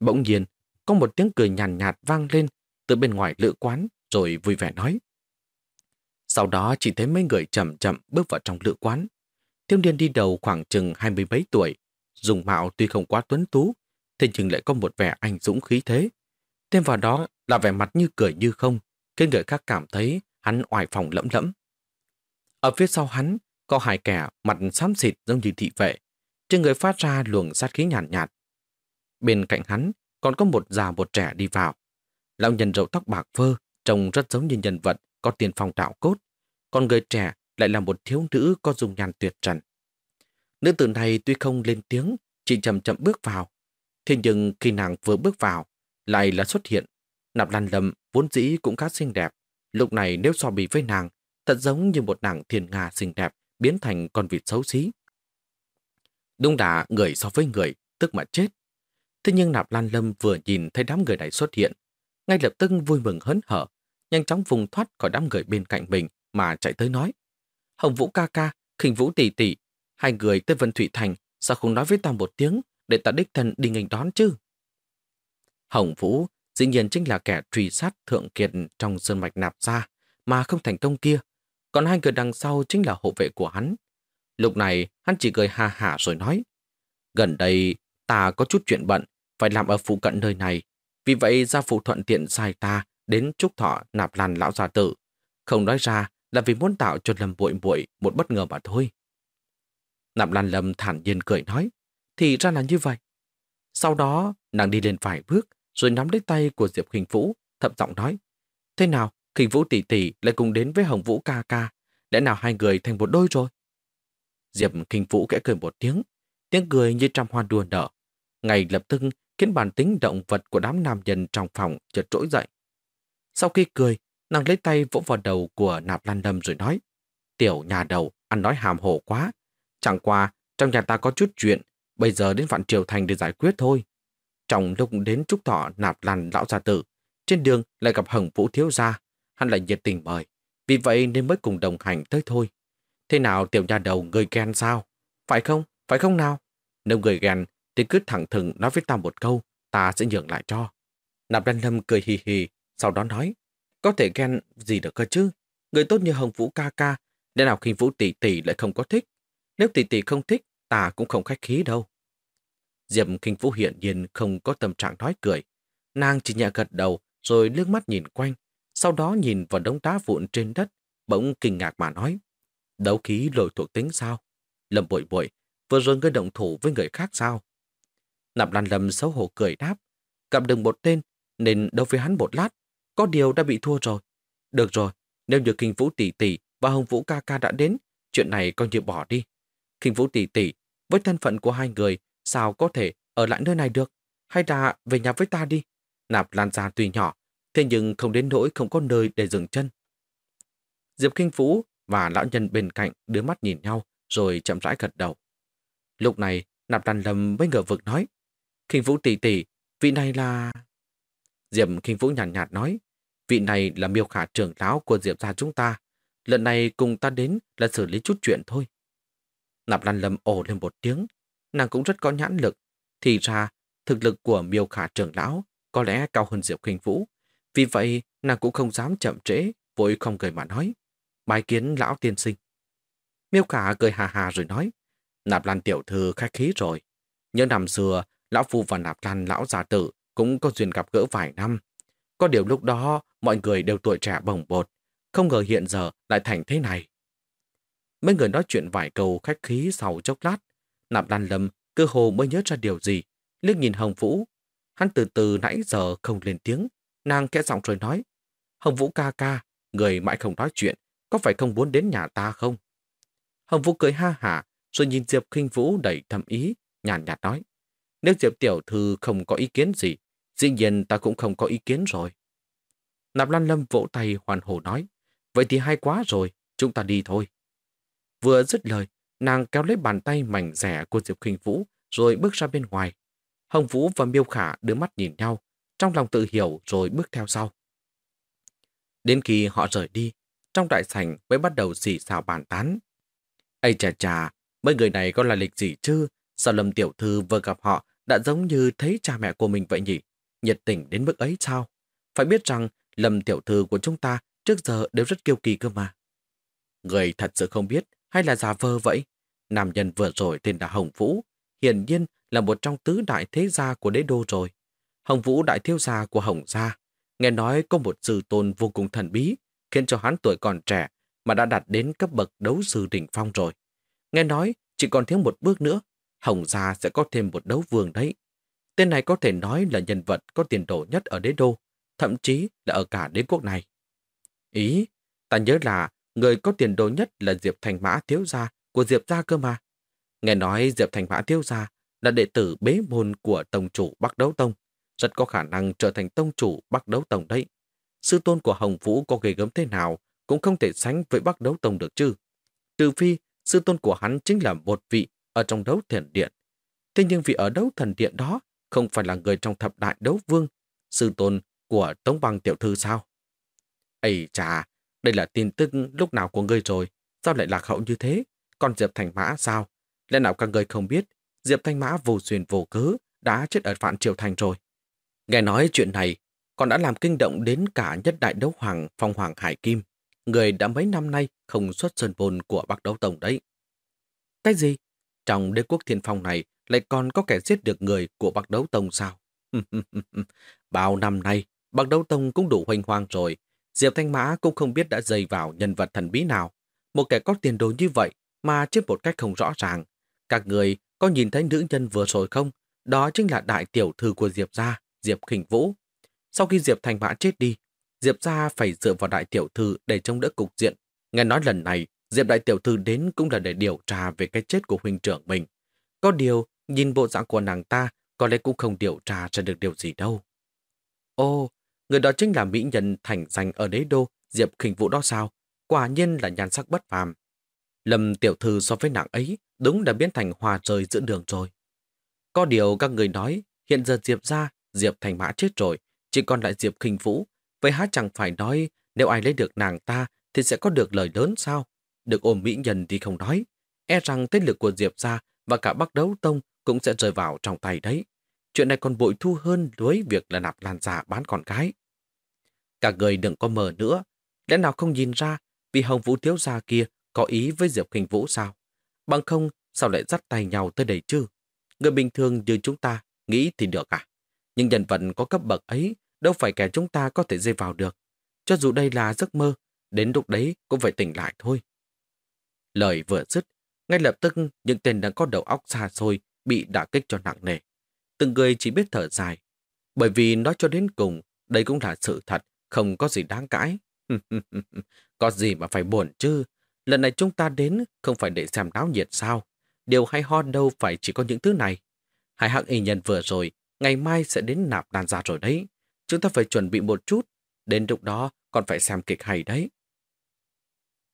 Bỗng nhiên, có một tiếng cười nhàn nhạt, nhạt vang lên từ bên ngoài lữ quán rồi vui vẻ nói. Sau đó chỉ thấy mấy người chậm chậm bước vào trong lữ quán. Thiếu niên đi đầu khoảng chừng hai mươi mấy tuổi, dùng mạo tuy không quá tuấn tú, thế nhưng lại có một vẻ anh dũng khí thế. Thêm vào đó là vẻ mặt như cười như không, khiến người khác cảm thấy hắn oải phòng lẫm lẫm. Ở phía sau hắn có hai kẻ mặt xám xịt giống như thị vệ, trên người phát ra luồng sát khí nhàn nhạt, nhạt. Bên cạnh hắn còn có một già một trẻ đi vào. Lão nhân râu tóc bạc phơ, trông rất giống như nhân vật có tiền phong đạo cốt, còn người trẻ lại là một thiếu nữ có dung nhan tuyệt trần. Nữ tử này tuy không lên tiếng, chỉ chậm chậm bước vào. Thế nhưng khi nàng vừa bước vào, lại là xuất hiện. Nạp lan lầm vốn dĩ cũng khá xinh đẹp. Lúc này nếu so bì với nàng, thật giống như một nàng thiền nga xinh đẹp biến thành con vịt xấu xí. Đúng đã người so với người, tức mà chết. Thế nhưng Nạp Lan Lâm vừa nhìn thấy đám người này xuất hiện, ngay lập tức vui mừng hớn hở, nhanh chóng vùng thoát khỏi đám người bên cạnh mình mà chạy tới nói. Hồng Vũ ca ca, khinh Vũ tỷ tỷ, hai người tới Vân Thủy Thành, sao không nói với ta một tiếng để ta đích thân đi nghênh đón chứ? Hồng Vũ dĩ nhiên chính là kẻ truy sát thượng kiệt trong sơn mạch nạp ra mà không thành công kia. Còn hai người đằng sau chính là hộ vệ của hắn. Lúc này hắn chỉ cười ha hả rồi nói Gần đây ta có chút chuyện bận, phải làm ở phụ cận nơi này. Vì vậy gia phụ thuận tiện sai ta đến chúc thọ nạp làn lão gia tử. Không nói ra là vì muốn tạo cho Lâm bội bội một bất ngờ mà thôi. Nạp lan lâm thản nhiên cười nói, thì ra là như vậy. Sau đó, nàng đi lên vài bước, rồi nắm lấy tay của Diệp Khinh Vũ, thậm giọng nói, thế nào, Khinh Vũ tỷ tỷ lại cùng đến với Hồng Vũ ca ca, lẽ nào hai người thành một đôi rồi? Diệp Khinh Vũ kẽ cười một tiếng, tiếng cười như trăm hoa đua nở, ngay lập tức khiến bản tính động vật của đám nam nhân trong phòng chợt trỗi dậy. Sau khi cười, nàng lấy tay vỗ vào đầu của nạp lan đâm rồi nói Tiểu nhà đầu, ăn nói hàm hồ quá. Chẳng qua, trong nhà ta có chút chuyện, bây giờ đến Vạn Triều Thành để giải quyết thôi. Trong lúc đến trúc thọ nạp lan lão gia tử, trên đường lại gặp Hồng Vũ Thiếu Gia, hắn lại nhiệt tình mời. Vì vậy nên mới cùng đồng hành tới thôi. Thế nào tiểu nhà đầu người ghen sao? Phải không? Phải không nào? Nếu người ghen thì cứ thẳng thừng nói với ta một câu, ta sẽ nhường lại cho. Nạp Lan Lâm cười hì hì, sau đó nói, có thể ghen gì được cơ chứ, Người tốt như Hồng Vũ ca ca, lẽ nào khinh Vũ tỷ tỷ lại không có thích? Nếu tỷ tỷ không thích, ta cũng không khách khí đâu. Diệp khinh Vũ hiện nhiên không có tâm trạng nói cười. Nàng chỉ nhẹ gật đầu rồi lướt mắt nhìn quanh, sau đó nhìn vào đống đá vụn trên đất, bỗng kinh ngạc mà nói. Đấu khí lồi thuộc tính sao? Lâm bội bội, vừa rồi ngươi động thủ với người khác sao? Nạp lan lâm xấu hổ cười đáp. Cặp đừng một tên, nên đấu với hắn một lát. Có điều đã bị thua rồi. Được rồi, nếu như Kinh Vũ tỷ tỷ và Hồng Vũ ca ca đã đến, chuyện này coi như bỏ đi. Kinh Vũ tỷ tỷ, với thân phận của hai người, sao có thể ở lại nơi này được? Hay là về nhà với ta đi? Nạp lan gia tuy nhỏ, thế nhưng không đến nỗi không có nơi để dừng chân. Diệp Kinh Vũ và lão nhân bên cạnh đưa mắt nhìn nhau rồi chậm rãi gật đầu. Lúc này, Nạp Lan Lâm mới ngờ vực nói, Kinh Vũ tỷ tỷ, vị này là... Diệp Kinh Vũ nhàn nhạt, nhạt nói, vị này là miêu khả trưởng lão của Diệp gia chúng ta. Lần này cùng ta đến là xử lý chút chuyện thôi. Nạp Lan Lâm ồ lên một tiếng, nàng cũng rất có nhãn lực. Thì ra, thực lực của miêu khả trưởng lão có lẽ cao hơn Diệp Kinh Vũ. Vì vậy, nàng cũng không dám chậm trễ, vội không cười mà nói. Bài kiến lão tiên sinh. Miêu khả cười hà hà rồi nói. Nạp Lan tiểu thư khách khí rồi. Nhớ năm xưa, Lão Phu và Nạp Lan Lão Già Tử cũng có duyên gặp gỡ vài năm. Có điều lúc đó, mọi người đều tuổi trẻ bồng bột. Không ngờ hiện giờ lại thành thế này. Mấy người nói chuyện vài câu khách khí sau chốc lát. Nạp Lan Lâm cơ hồ mới nhớ ra điều gì. Liếc nhìn Hồng Vũ. Hắn từ từ nãy giờ không lên tiếng. Nàng kẽ giọng rồi nói. Hồng Vũ ca ca, người mãi không nói chuyện. Có phải không muốn đến nhà ta không? Hồng Vũ cười ha hả, rồi nhìn Diệp khinh Vũ đầy thầm ý, nhàn nhạt nói. Nếu Diệp Tiểu Thư không có ý kiến gì, dĩ nhiên ta cũng không có ý kiến rồi. Nạp Lan Lâm vỗ tay hoàn hồ nói, vậy thì hay quá rồi, chúng ta đi thôi. Vừa dứt lời, nàng kéo lấy bàn tay mảnh rẻ của Diệp Kinh Vũ rồi bước ra bên ngoài. Hồng Vũ và Miêu Khả đưa mắt nhìn nhau, trong lòng tự hiểu rồi bước theo sau. Đến khi họ rời đi, trong đại sảnh mới bắt đầu xì xào bàn tán. Ây chà chà, mấy người này có là lịch gì chứ? Sao Lâm Tiểu Thư vừa gặp họ đã giống như thấy cha mẹ của mình vậy nhỉ? Nhiệt tình đến mức ấy sao? Phải biết rằng Lâm Tiểu Thư của chúng ta trước giờ đều rất kiêu kỳ cơ mà. Người thật sự không biết hay là giả vờ vậy? Nam nhân vừa rồi tên là Hồng Vũ, hiển nhiên là một trong tứ đại thế gia của đế đô rồi. Hồng Vũ đại thiếu gia của Hồng gia, nghe nói có một sư tôn vô cùng thần bí, khiến cho hắn tuổi còn trẻ mà đã đạt đến cấp bậc đấu sư đỉnh phong rồi. Nghe nói chỉ còn thiếu một bước nữa Hồng Gia sẽ có thêm một đấu vương đấy. Tên này có thể nói là nhân vật có tiền đồ nhất ở đế đô, thậm chí là ở cả đế quốc này. Ý, ta nhớ là người có tiền đồ nhất là Diệp Thành Mã Thiếu Gia của Diệp Gia cơ mà. Nghe nói Diệp Thành Mã Thiếu Gia là đệ tử bế môn của Tông chủ Bắc Đấu Tông, rất có khả năng trở thành Tông chủ Bắc Đấu Tông đấy. Sư tôn của Hồng Vũ có ghê gớm thế nào cũng không thể sánh với Bắc Đấu Tông được chứ. Trừ phi, sư tôn của hắn chính là một vị ở trong đấu thần điện. Thế nhưng vì ở đấu thần điện đó không phải là người trong thập đại đấu vương, sư tôn của Tống Băng Tiểu Thư sao? Ây chà, đây là tin tức lúc nào của ngươi rồi, sao lại lạc hậu như thế? Còn Diệp Thành Mã sao? Lẽ nào các ngươi không biết, Diệp Thanh Mã vô duyên vô cớ đã chết ở Vạn Triều Thành rồi. Nghe nói chuyện này, còn đã làm kinh động đến cả nhất đại đấu hoàng Phong Hoàng Hải Kim, người đã mấy năm nay không xuất sơn bồn của Bắc Đấu Tổng đấy. Cái gì? Trong đế quốc thiên phong này lại còn có kẻ giết được người của Bắc Đấu Tông sao? Bao năm nay, Bắc Đấu Tông cũng đủ hoành hoang rồi. Diệp Thanh Mã cũng không biết đã dây vào nhân vật thần bí nào. Một kẻ có tiền đồ như vậy mà chết một cách không rõ ràng. Các người có nhìn thấy nữ nhân vừa rồi không? Đó chính là đại tiểu thư của Diệp gia, Diệp Khỉnh Vũ. Sau khi Diệp Thanh Mã chết đi, Diệp gia phải dựa vào đại tiểu thư để chống đỡ cục diện. Nghe nói lần này, Diệp đại tiểu thư đến cũng là để điều tra về cái chết của huynh trưởng mình. Có điều, nhìn bộ dạng của nàng ta, có lẽ cũng không điều tra ra được điều gì đâu. Ô, người đó chính là mỹ nhân thành danh ở đế đô, Diệp khinh vũ đó sao? Quả nhiên là nhan sắc bất phàm. Lâm tiểu thư so với nàng ấy, đúng đã biến thành hòa trời giữa đường rồi. Có điều các người nói, hiện giờ Diệp ra, Diệp thành mã chết rồi, chỉ còn lại Diệp khinh vũ. Vậy há chẳng phải nói, nếu ai lấy được nàng ta, thì sẽ có được lời lớn sao? Được ôm mỹ nhân thì không nói. E rằng thế lực của Diệp gia và cả Bắc Đấu Tông cũng sẽ rơi vào trong tay đấy. Chuyện này còn bội thu hơn với việc là nạp lan giả bán con gái. Cả người đừng có mờ nữa. Lẽ nào không nhìn ra vì Hồng Vũ thiếu gia kia có ý với Diệp Kinh Vũ sao? Bằng không, sao lại dắt tay nhau tới đây chứ? Người bình thường như chúng ta nghĩ thì được à? Nhưng nhân vật có cấp bậc ấy đâu phải kẻ chúng ta có thể dây vào được. Cho dù đây là giấc mơ, đến lúc đấy cũng phải tỉnh lại thôi. Lời vừa dứt, ngay lập tức những tên đang có đầu óc xa xôi bị đả kích cho nặng nề. Từng người chỉ biết thở dài, bởi vì nói cho đến cùng, đây cũng là sự thật, không có gì đáng cãi. có gì mà phải buồn chứ, lần này chúng ta đến không phải để xem náo nhiệt sao. Điều hay ho đâu phải chỉ có những thứ này. Hai hạng y nhân vừa rồi, ngày mai sẽ đến nạp đàn ra rồi đấy. Chúng ta phải chuẩn bị một chút, đến lúc đó còn phải xem kịch hay đấy.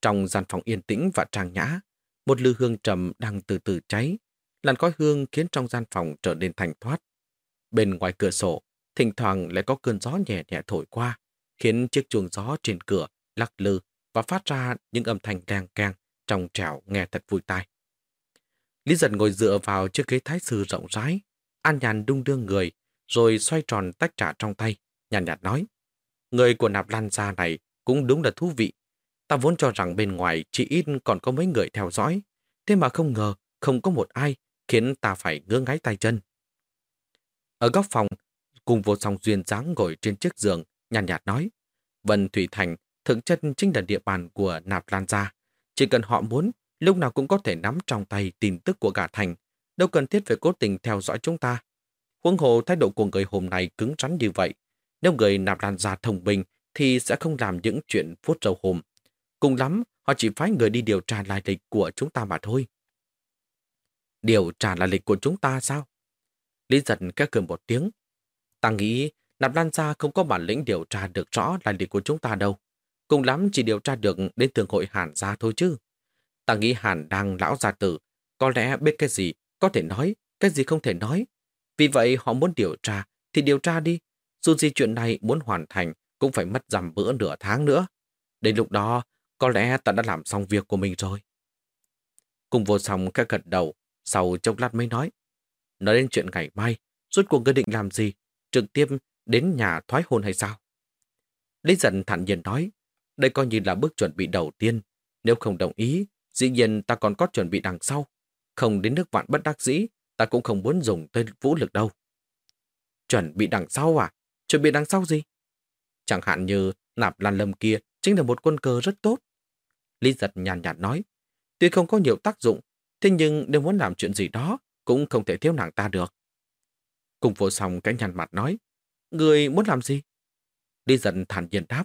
Trong gian phòng yên tĩnh và trang nhã, một lư hương trầm đang từ từ cháy. Làn khói hương khiến trong gian phòng trở nên thành thoát. Bên ngoài cửa sổ, thỉnh thoảng lại có cơn gió nhẹ nhẹ thổi qua, khiến chiếc chuông gió trên cửa lắc lư và phát ra những âm thanh đen keng trong trẻo nghe thật vui tai. Lý giật ngồi dựa vào chiếc ghế thái sư rộng rãi, an nhàn đung đưa người, rồi xoay tròn tách trà trong tay, nhàn nhạt, nhạt nói. Người của nạp lan gia này cũng đúng là thú vị. Ta vốn cho rằng bên ngoài chỉ ít còn có mấy người theo dõi, thế mà không ngờ không có một ai khiến ta phải ngơ ngáy tay chân. Ở góc phòng, cùng vô song duyên dáng ngồi trên chiếc giường, nhàn nhạt, nhạt nói. Vân Thủy Thành thực chất chính là địa bàn của Nạp Lan Gia. Chỉ cần họ muốn, lúc nào cũng có thể nắm trong tay tin tức của cả thành, đâu cần thiết phải cố tình theo dõi chúng ta. Huống hồ thái độ của người hôm nay cứng rắn như vậy. Nếu người Nạp Lan Gia thông minh thì sẽ không làm những chuyện phút dầu hồm. Cùng lắm, họ chỉ phái người đi điều tra lai lịch của chúng ta mà thôi. Điều tra là lịch của chúng ta sao? Lý giật các cười một tiếng. Ta nghĩ Nạp Lan Gia không có bản lĩnh điều tra được rõ là lịch của chúng ta đâu. Cùng lắm chỉ điều tra được đến thường hội Hàn gia thôi chứ. Ta nghĩ Hàn đang lão gia tử, có lẽ biết cái gì có thể nói, cái gì không thể nói. Vì vậy họ muốn điều tra thì điều tra đi. Dù gì chuyện này muốn hoàn thành cũng phải mất dằm bữa nửa tháng nữa. Đến lúc đó, có lẽ ta đã làm xong việc của mình rồi. Cùng vô xong các gật đầu, sau chốc lát mới nói. Nói đến chuyện ngày mai, rốt cuộc ngươi định làm gì? Trực tiếp đến nhà thoái hôn hay sao? Lý giận thản nhiên nói, đây coi như là bước chuẩn bị đầu tiên. Nếu không đồng ý, dĩ nhiên ta còn có chuẩn bị đằng sau. Không đến nước vạn bất đắc dĩ, ta cũng không muốn dùng tới vũ lực đâu. Chuẩn bị đằng sau à? Chuẩn bị đằng sau gì? Chẳng hạn như nạp lan lâm kia chính là một quân cờ rất tốt. Lý giật nhàn nhạt nói, tuy không có nhiều tác dụng, thế nhưng nếu muốn làm chuyện gì đó, cũng không thể thiếu nàng ta được. Cùng vô song cái nhăn mặt nói, người muốn làm gì? Lý dần thản nhiên đáp,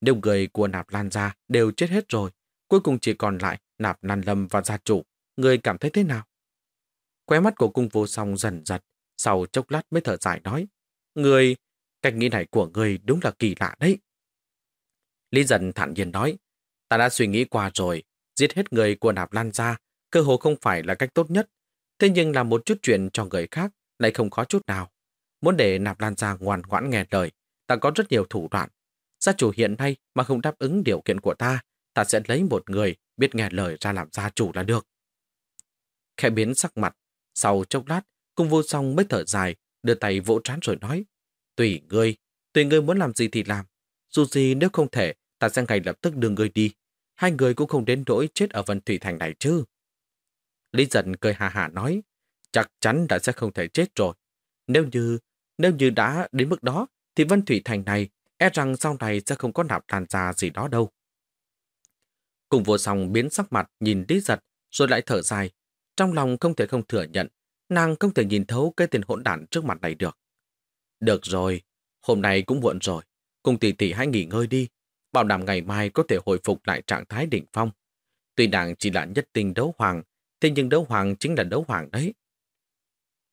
nếu người của nạp lan ra đều chết hết rồi, cuối cùng chỉ còn lại nạp lan lâm và gia chủ, người cảm thấy thế nào? Khóe mắt của cung vô song dần giật, sau chốc lát mới thở dài nói, người, cách nghĩ này của người đúng là kỳ lạ đấy. Lý dần thản nhiên nói, ta đã suy nghĩ qua rồi, giết hết người của nạp lan ra, cơ hồ không phải là cách tốt nhất. Thế nhưng làm một chút chuyện cho người khác lại không có chút nào. Muốn để nạp lan ra ngoan ngoãn nghe lời, ta có rất nhiều thủ đoạn, Gia chủ hiện nay mà không đáp ứng điều kiện của ta, ta sẽ lấy một người biết nghe lời ra làm gia chủ là được. Khẽ biến sắc mặt, sau chốc lát, cung vô song mới thở dài, đưa tay vỗ trán rồi nói, tùy ngươi, tùy ngươi muốn làm gì thì làm. Dù gì nếu không thể, ta sẽ ngay lập tức đưa ngươi đi. Hai người cũng không đến nỗi chết ở Vân Thủy Thành này chứ. Lý giận cười hà hà nói, chắc chắn đã sẽ không thể chết rồi. Nếu như, nếu như đã đến mức đó, thì Vân Thủy Thành này e rằng sau này sẽ không có nạp tàn già gì đó đâu. Cùng vô song biến sắc mặt nhìn Lý Giật rồi lại thở dài. Trong lòng không thể không thừa nhận, nàng không thể nhìn thấu cái tiền hỗn đản trước mặt này được. Được rồi, hôm nay cũng muộn rồi. Cùng tỷ tỷ hãy nghỉ ngơi đi. Bảo đảm ngày mai có thể hồi phục lại trạng thái đỉnh phong. Tuy nàng chỉ là nhất tinh đấu hoàng, thế nhưng đấu hoàng chính là đấu hoàng đấy.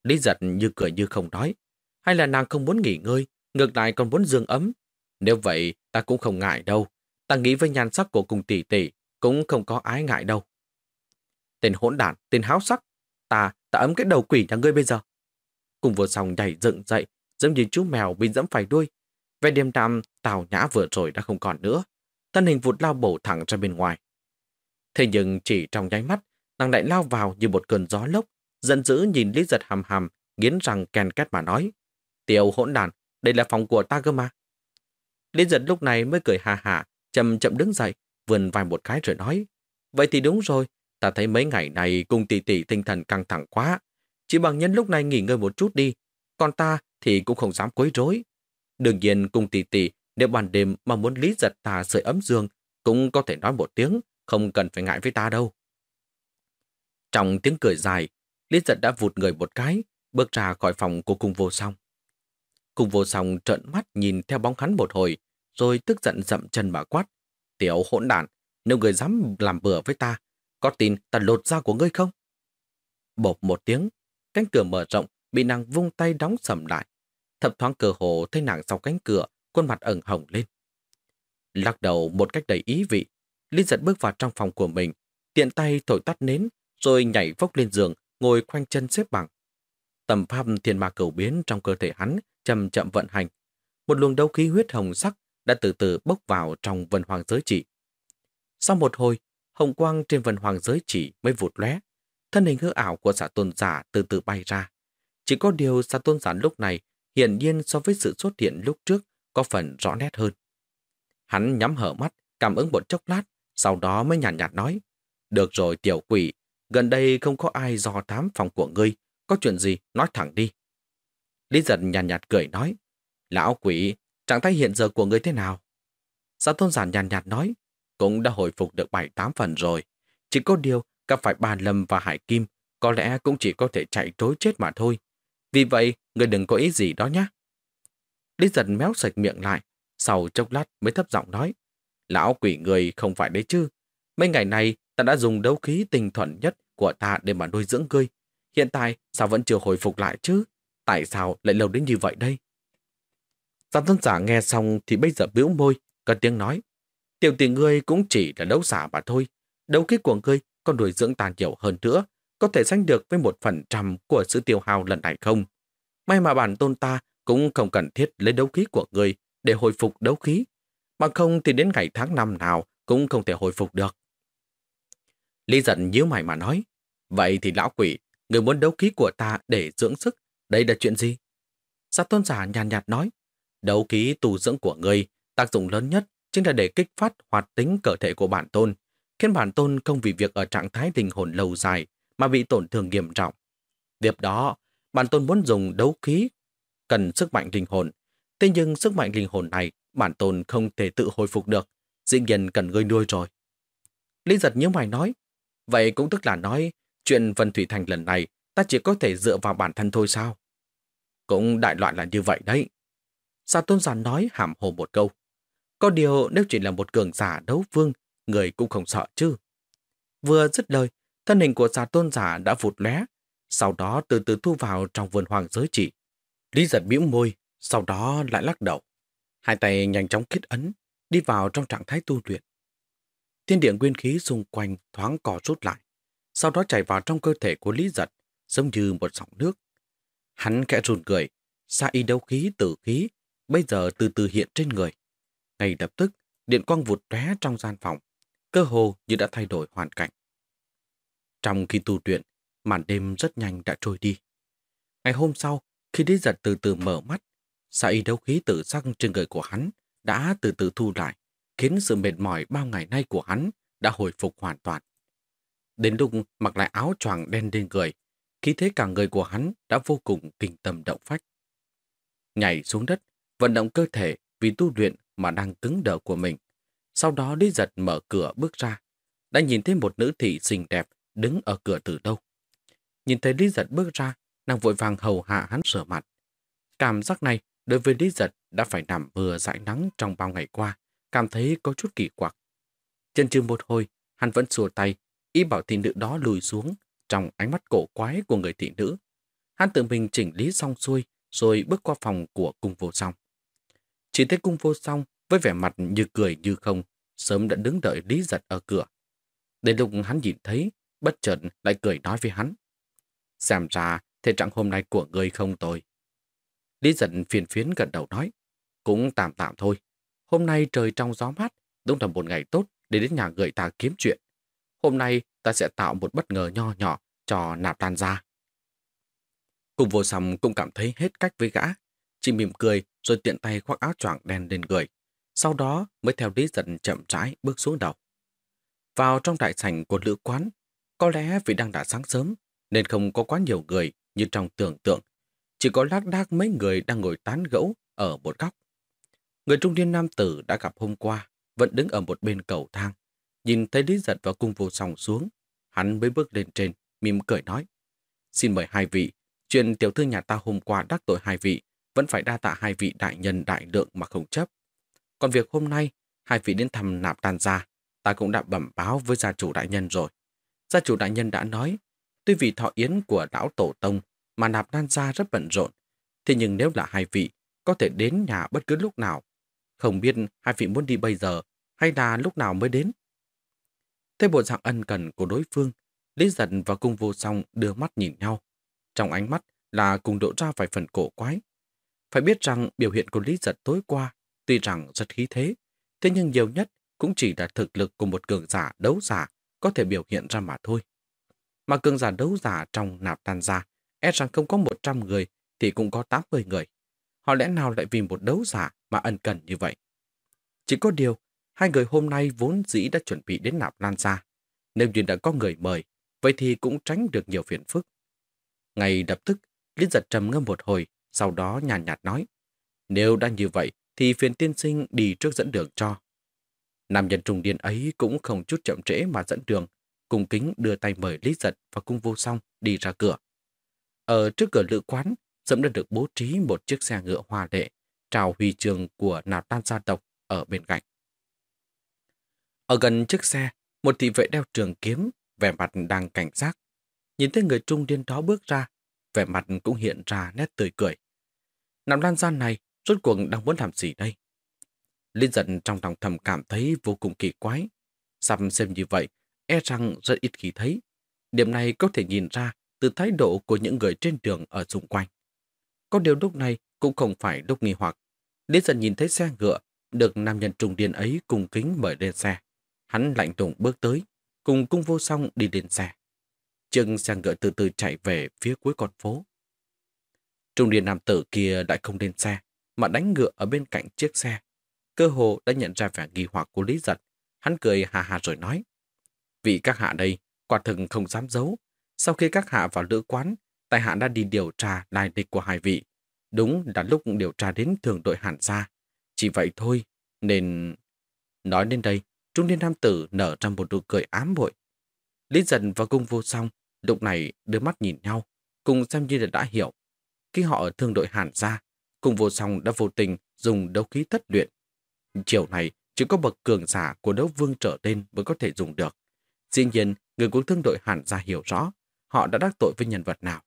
Lý giật như cười như không nói. Hay là nàng không muốn nghỉ ngơi, ngược lại còn muốn dương ấm, nếu vậy, ta cũng không ngại đâu. Ta nghĩ với nhan sắc của cùng tỷ tỷ, cũng không có ái ngại đâu. Tên hỗn đản, tên háo sắc. Ta, ta ấm cái đầu quỷ nhà ngươi bây giờ. Cùng vừa xong nhảy dựng dậy, giống như chú mèo bị dẫm phải đuôi. Về đêm đam, tào nhã vừa rồi đã không còn nữa. Thân hình vụt lao bổ thẳng ra bên ngoài. Thế nhưng chỉ trong nháy mắt, nàng lại lao vào như một cơn gió lốc, giận dữ nhìn Lý Giật hầm hầm, nghiến răng ken két mà nói. Tiểu hỗn đàn, đây là phòng của ta cơ mà. Lý giật lúc này mới cười hà hạ, chậm chậm đứng dậy, vườn vai một cái rồi nói. Vậy thì đúng rồi, ta thấy mấy ngày này cùng tỷ tỷ tinh thần căng thẳng quá. Chỉ bằng nhân lúc này nghỉ ngơi một chút đi. Còn ta thì cũng không dám quấy rối. Đương nhiên cùng tỷ tỷ nếu ban đêm mà muốn lý giật ta sưởi ấm giường cũng có thể nói một tiếng, không cần phải ngại với ta đâu. Trong tiếng cười dài, Lý giật đã vụt người một cái, bước ra khỏi phòng của cung vô song. Cung vô song trợn mắt nhìn theo bóng hắn một hồi, rồi tức giận dậm chân mà quát. Tiểu hỗn đản, nếu người dám làm bừa với ta, có tin ta lột da của ngươi không? Bộp một tiếng, cánh cửa mở rộng, bị nàng vung tay đóng sầm lại. Thập thoáng cửa hồ thấy nàng sau cánh cửa, khuôn mặt ẩn hồng lên. Lắc đầu một cách đầy ý vị, Linh giật bước vào trong phòng của mình, tiện tay thổi tắt nến, rồi nhảy vốc lên giường, ngồi khoanh chân xếp bằng. Tầm pháp thiên ma cầu biến trong cơ thể hắn chậm chậm vận hành. Một luồng đấu khí huyết hồng sắc đã từ từ bốc vào trong vân hoàng giới chỉ. Sau một hồi, hồng quang trên vân hoàng giới chỉ mới vụt lóe. Thân hình hư ảo của giả tôn giả từ từ bay ra. Chỉ có điều giả tôn giả lúc này hiển nhiên so với sự xuất hiện lúc trước có phần rõ nét hơn. Hắn nhắm hở mắt, cảm ứng một chốc lát, sau đó mới nhàn nhạt, nhạt nói. Được rồi tiểu quỷ, gần đây không có ai dò thám phòng của ngươi, có chuyện gì nói thẳng đi. Lý giật nhàn nhạt, nhạt cười nói. Lão quỷ, trạng thái hiện giờ của ngươi thế nào? Giáo tôn giản nhàn nhạt, nhạt nói. Cũng đã hồi phục được 7-8 phần rồi. Chỉ có điều, gặp phải bà Lâm và Hải Kim, có lẽ cũng chỉ có thể chạy trối chết mà thôi. Vì vậy, ngươi đừng có ý gì đó nhé. Lý giật méo sạch miệng lại, sau chốc lát mới thấp giọng nói. Lão quỷ người không phải đấy chứ. Mấy ngày này ta đã dùng đấu khí tinh thuận nhất của ta để mà nuôi dưỡng ngươi. Hiện tại sao vẫn chưa hồi phục lại chứ? Tại sao lại lâu đến như vậy đây? Giang thân giả nghe xong thì bây giờ bĩu môi, cất tiếng nói. Tiểu tỷ ngươi cũng chỉ là đấu giả mà thôi. Đấu khí của ngươi còn nuôi dưỡng ta nhiều hơn nữa, có thể sánh được với một phần trăm của sự tiêu hao lần này không? May mà bản tôn ta cũng không cần thiết lấy đấu khí của ngươi để hồi phục đấu khí. Bằng không thì đến ngày tháng năm nào cũng không thể hồi phục được. Lý giận nhíu mày mà nói. Vậy thì lão quỷ, người muốn đấu khí của ta để dưỡng sức, đây là chuyện gì? Sa tôn giả nhàn nhạt, nhạt nói. Đấu khí tu dưỡng của người tác dụng lớn nhất chính là để kích phát hoạt tính cơ thể của bản tôn, khiến bản tôn không vì việc ở trạng thái tình hồn lâu dài mà bị tổn thương nghiêm trọng. Việc đó, bản tôn muốn dùng đấu khí cần sức mạnh linh hồn. Thế nhưng sức mạnh linh hồn này bản tôn không thể tự hồi phục được, dĩ nhiên cần ngươi nuôi rồi. Lý giật như mày nói, vậy cũng tức là nói chuyện Vân Thủy Thành lần này ta chỉ có thể dựa vào bản thân thôi sao? Cũng đại loại là như vậy đấy. Sa tôn giả nói hàm hồ một câu. Có điều nếu chỉ là một cường giả đấu vương, người cũng không sợ chứ. Vừa dứt lời, thân hình của sa tôn giả đã vụt lóe, sau đó từ từ thu vào trong vườn hoàng giới chỉ. Lý giật bĩu môi, sau đó lại lắc đầu. Hai tay nhanh chóng kết ấn, đi vào trong trạng thái tu luyện. Thiên địa nguyên khí xung quanh thoáng cò rút lại, sau đó chảy vào trong cơ thể của Lý giật, giống như một dòng nước. Hắn kẽ run cười, xa y đấu khí tử khí, bây giờ từ từ hiện trên người. Ngay lập tức, điện quang vụt tóe trong gian phòng, cơ hồ như đã thay đổi hoàn cảnh. Trong khi tu luyện, màn đêm rất nhanh đã trôi đi. Ngày hôm sau, khi Lý Giật từ từ mở mắt, xa y đấu khí tử sắc trên người của hắn đã từ từ thu lại, khiến sự mệt mỏi bao ngày nay của hắn đã hồi phục hoàn toàn. Đến lúc mặc lại áo choàng đen lên người, khí thế cả người của hắn đã vô cùng kinh tâm động phách. Nhảy xuống đất, vận động cơ thể vì tu luyện mà đang cứng đờ của mình. Sau đó Lý Giật mở cửa bước ra, đã nhìn thấy một nữ thị xinh đẹp đứng ở cửa từ đâu. Nhìn thấy Lý Giật bước ra, nàng vội vàng hầu hạ hắn sửa mặt. Cảm giác này đối với Lý Giật đã phải nằm vừa dãi nắng trong bao ngày qua, cảm thấy có chút kỳ quặc. Chân chừ một hồi, hắn vẫn xua tay, ý bảo thị nữ đó lùi xuống trong ánh mắt cổ quái của người thị nữ. Hắn tự mình chỉnh lý xong xuôi, rồi bước qua phòng của cung vô song. Chỉ thấy cung vô song với vẻ mặt như cười như không, sớm đã đứng đợi Lý Giật ở cửa. Đến lúc hắn nhìn thấy, bất chợt lại cười nói với hắn. Xem ra, thể trạng hôm nay của người không tồi. Lý giận phiền phiến gật đầu nói. Cũng tạm tạm thôi. Hôm nay trời trong gió mát, đúng là một ngày tốt để đến nhà người ta kiếm chuyện. Hôm nay ta sẽ tạo một bất ngờ nho nhỏ cho nạp tan ra. Cùng vô sầm cũng cảm thấy hết cách với gã. Chỉ mỉm cười rồi tiện tay khoác áo choàng đen lên người. Sau đó mới theo lý giận chậm rãi bước xuống đầu. Vào trong đại sảnh của lữ quán, có lẽ vì đang đã sáng sớm, nên không có quá nhiều người như trong tưởng tượng. Chỉ có lác đác mấy người đang ngồi tán gẫu ở một góc. Người trung niên nam tử đã gặp hôm qua, vẫn đứng ở một bên cầu thang. Nhìn thấy Lý Giật và cung vô song xuống, hắn mới bước lên trên, mỉm cười nói. Xin mời hai vị, chuyện tiểu thư nhà ta hôm qua đắc tội hai vị, vẫn phải đa tạ hai vị đại nhân đại lượng mà không chấp. Còn việc hôm nay, hai vị đến thăm nạp tan gia, ta cũng đã bẩm báo với gia chủ đại nhân rồi. Gia chủ đại nhân đã nói, tuy vì thọ yến của lão tổ tông mà nạp tan gia rất bận rộn, thế nhưng nếu là hai vị, có thể đến nhà bất cứ lúc nào. Không biết hai vị muốn đi bây giờ hay là lúc nào mới đến. Thế bộ dạng ân cần của đối phương, Lý giận và cung vô song đưa mắt nhìn nhau. Trong ánh mắt là cùng độ ra vài phần cổ quái. Phải biết rằng biểu hiện của Lý giật tối qua tuy rằng rất khí thế, thế nhưng nhiều nhất cũng chỉ là thực lực của một cường giả đấu giả có thể biểu hiện ra mà thôi. Mà cường giả đấu giả trong nạp tan ra, e rằng không có 100 người thì cũng có 80 người. Họ lẽ nào lại vì một đấu giả mà ân cần như vậy? Chỉ có điều, hai người hôm nay vốn dĩ đã chuẩn bị đến nạp lan ra. Nếu như đã có người mời, vậy thì cũng tránh được nhiều phiền phức. Ngay lập tức, Lý giật trầm ngâm một hồi, sau đó nhàn nhạt, nhạt nói. Nếu đã như vậy, thì phiền tiên sinh đi trước dẫn đường cho. Nam nhân trùng điên ấy cũng không chút chậm trễ mà dẫn đường, cùng kính đưa tay mời Lý Giật và cung vô song đi ra cửa. Ở trước cửa lữ quán, sớm đã được bố trí một chiếc xe ngựa hoa lệ, trào huy trường của nào tan gia tộc ở bên cạnh. Ở gần chiếc xe, một thị vệ đeo trường kiếm, vẻ mặt đang cảnh giác. Nhìn thấy người trung điên đó bước ra, vẻ mặt cũng hiện ra nét tươi cười. Nằm lan gian này, rốt cuộc đang muốn làm gì đây? Linh giận trong lòng thầm cảm thấy vô cùng kỳ quái. Xăm xem như vậy, e rằng rất ít khi thấy. Điểm này có thể nhìn ra từ thái độ của những người trên đường ở xung quanh. Có điều lúc này cũng không phải lúc nghi hoặc. Lý dần nhìn thấy xe ngựa, được nam nhân trùng điên ấy cùng kính mời lên xe. Hắn lạnh lùng bước tới, cùng cung vô song đi lên xe. Chừng xe ngựa từ từ chạy về phía cuối con phố. Trung niên nam tử kia lại không lên xe, mà đánh ngựa ở bên cạnh chiếc xe. Cơ hồ đã nhận ra vẻ nghi hoặc của Lý Giật. Hắn cười hà hà rồi nói. Vị các hạ đây, quả thực không dám giấu. Sau khi các hạ vào lữ quán, tại hạ đã đi điều tra lai lịch của hai vị. Đúng là lúc điều tra đến thường đội hẳn ra. Chỉ vậy thôi, nên... Nói đến đây, trung niên nam tử nở ra một nụ cười ám bội. Lý dần và cung vô song, lúc này đưa mắt nhìn nhau, cùng xem như là đã hiểu. Khi họ ở thương đội hàn ra, cung vô song đã vô tình dùng đấu khí thất luyện. Chiều này, chỉ có bậc cường giả của đấu vương trở lên mới có thể dùng được. Dĩ nhiên, người của thương đội hàn ra hiểu rõ họ đã đắc tội với nhân vật nào.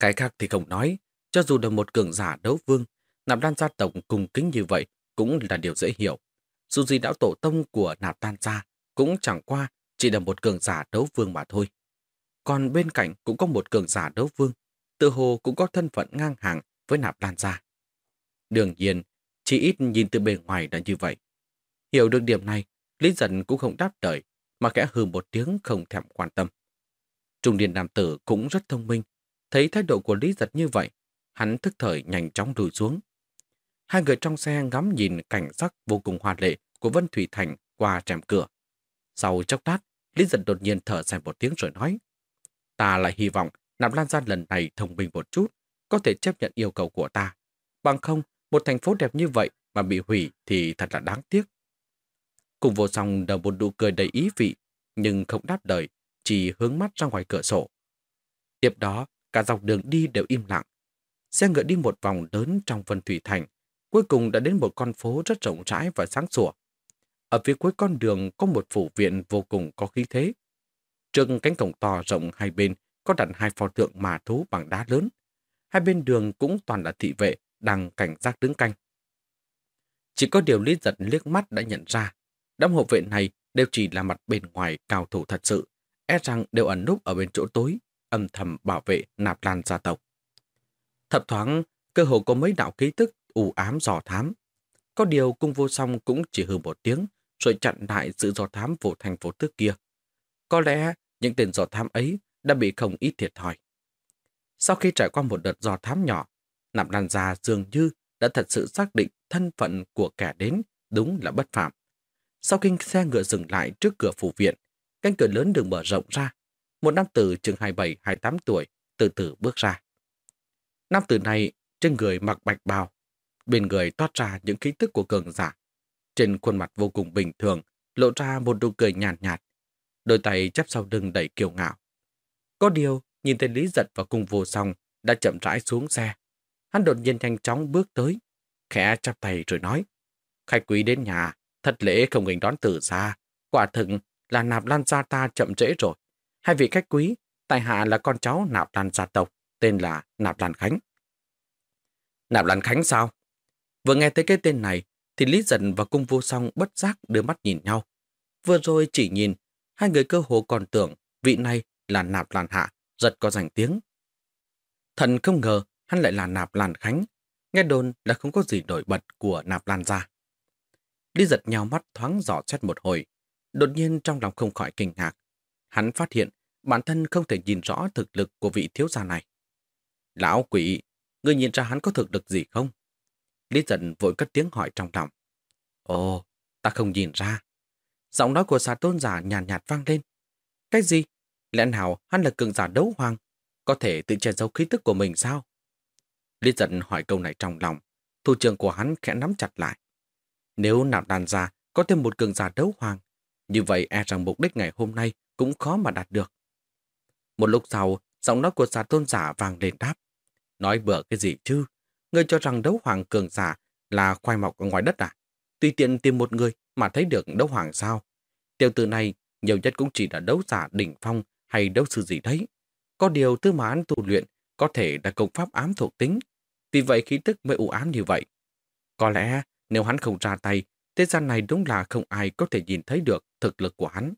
Cái khác thì không nói, cho dù là một cường giả đấu vương, nạp đan gia tộc cùng kính như vậy cũng là điều dễ hiểu. Dù gì đạo tổ tông của nạp đan gia cũng chẳng qua chỉ là một cường giả đấu vương mà thôi. Còn bên cạnh cũng có một cường giả đấu vương, tự hồ cũng có thân phận ngang hàng với nạp đan gia. Đương nhiên, chỉ ít nhìn từ bề ngoài là như vậy. Hiểu được điểm này, Lý Dân cũng không đáp lời, mà khẽ hừ một tiếng không thèm quan tâm. Trung niên nam tử cũng rất thông minh, thấy thái độ của Lý Giật như vậy, hắn thức thời nhanh chóng lùi xuống. Hai người trong xe ngắm nhìn cảnh sắc vô cùng hoa lệ của Vân Thủy Thành qua rèm cửa. Sau chốc lát, Lý Giật đột nhiên thở dài một tiếng rồi nói, ta lại hy vọng Nạp Lan Gian lần này thông minh một chút, có thể chấp nhận yêu cầu của ta. Bằng không, một thành phố đẹp như vậy mà bị hủy thì thật là đáng tiếc. Cùng vô song đờ một nụ cười đầy ý vị, nhưng không đáp lời, chỉ hướng mắt ra ngoài cửa sổ. Tiếp đó, cả dọc đường đi đều im lặng. Xe ngựa đi một vòng lớn trong Vân Thủy Thành, cuối cùng đã đến một con phố rất rộng rãi và sáng sủa. Ở phía cuối con đường có một phủ viện vô cùng có khí thế. Trước cánh cổng to rộng hai bên có đặt hai pho tượng mà thú bằng đá lớn. Hai bên đường cũng toàn là thị vệ đang cảnh giác đứng canh. Chỉ có điều Lý Giật liếc mắt đã nhận ra, đám hộ vệ này đều chỉ là mặt bên ngoài cao thủ thật sự, e rằng đều ẩn núp ở bên chỗ tối, âm thầm bảo vệ nạp lan gia tộc. Thập thoáng, cơ hồ có mấy đạo ký tức u ám dò thám. Có điều cung vô song cũng chỉ hư một tiếng, rồi chặn lại sự dò thám vô thành phố tức kia. Có lẽ những tên dò thám ấy đã bị không ít thiệt thòi. Sau khi trải qua một đợt dò thám nhỏ, nạp lan gia dường như đã thật sự xác định thân phận của kẻ đến đúng là bất phạm. Sau khi xe ngựa dừng lại trước cửa phủ viện, cánh cửa lớn được mở rộng ra. Một nam tử chừng 27-28 tuổi từ từ bước ra. Nam tử này trên người mặc bạch bào, bên người toát ra những khí tức của cường giả. Trên khuôn mặt vô cùng bình thường, lộ ra một nụ cười nhàn nhạt, nhạt. Đôi tay chắp sau lưng đầy kiêu ngạo. Có điều, nhìn thấy Lý Giật và cùng vô song đã chậm rãi xuống xe. Hắn đột nhiên nhanh chóng bước tới, khẽ chắp tay rồi nói. Khách quý đến nhà, thật lễ không hình đón từ xa. Quả thực là nạp lan gia ta chậm trễ rồi. Hai vị khách quý, tại hạ là con cháu nạp lan gia tộc, tên là Nạp Lan Khánh. Nạp Lan Khánh sao? Vừa nghe tới cái tên này, thì Lý Dần và Cung Vô Song bất giác đưa mắt nhìn nhau. Vừa rồi chỉ nhìn, hai người cơ hồ còn tưởng vị này là Nạp Lan Hạ, rất có danh tiếng. Thần không ngờ hắn lại là Nạp Lan Khánh, nghe đồn là không có gì nổi bật của Nạp Lan gia. Lý giật nhau mắt thoáng dò xét một hồi, đột nhiên trong lòng không khỏi kinh ngạc. Hắn phát hiện bản thân không thể nhìn rõ thực lực của vị thiếu gia này. Lão quỷ, ngươi nhìn ra hắn có thực lực gì không? Lý giận vội cất tiếng hỏi trong lòng. Ồ, ta không nhìn ra. Giọng nói của xà tôn giả nhàn nhạt, nhạt vang lên. Cái gì? Lẽ nào hắn là cường giả đấu hoàng? Có thể tự che giấu khí tức của mình sao? Lý giận hỏi câu này trong lòng. Thủ trưởng của hắn khẽ nắm chặt lại. Nếu nạp đàn ra có thêm một cường giả đấu hoàng, như vậy e rằng mục đích ngày hôm nay cũng khó mà đạt được. Một lúc sau, giọng nói của xà tôn giả vàng lên đáp. Nói bừa cái gì chứ? Ngươi cho rằng đấu hoàng cường giả là khoai mọc ở ngoài đất à? Tùy tiện tìm một người mà thấy được đấu hoàng sao? Tiểu tử này nhiều nhất cũng chỉ là đấu giả đỉnh phong hay đấu sư gì đấy. Có điều thứ mà hắn tu luyện có thể là công pháp ám thuộc tính. Vì vậy khí tức mới u ám như vậy. Có lẽ nếu hắn không ra tay, thế gian này đúng là không ai có thể nhìn thấy được thực lực của hắn.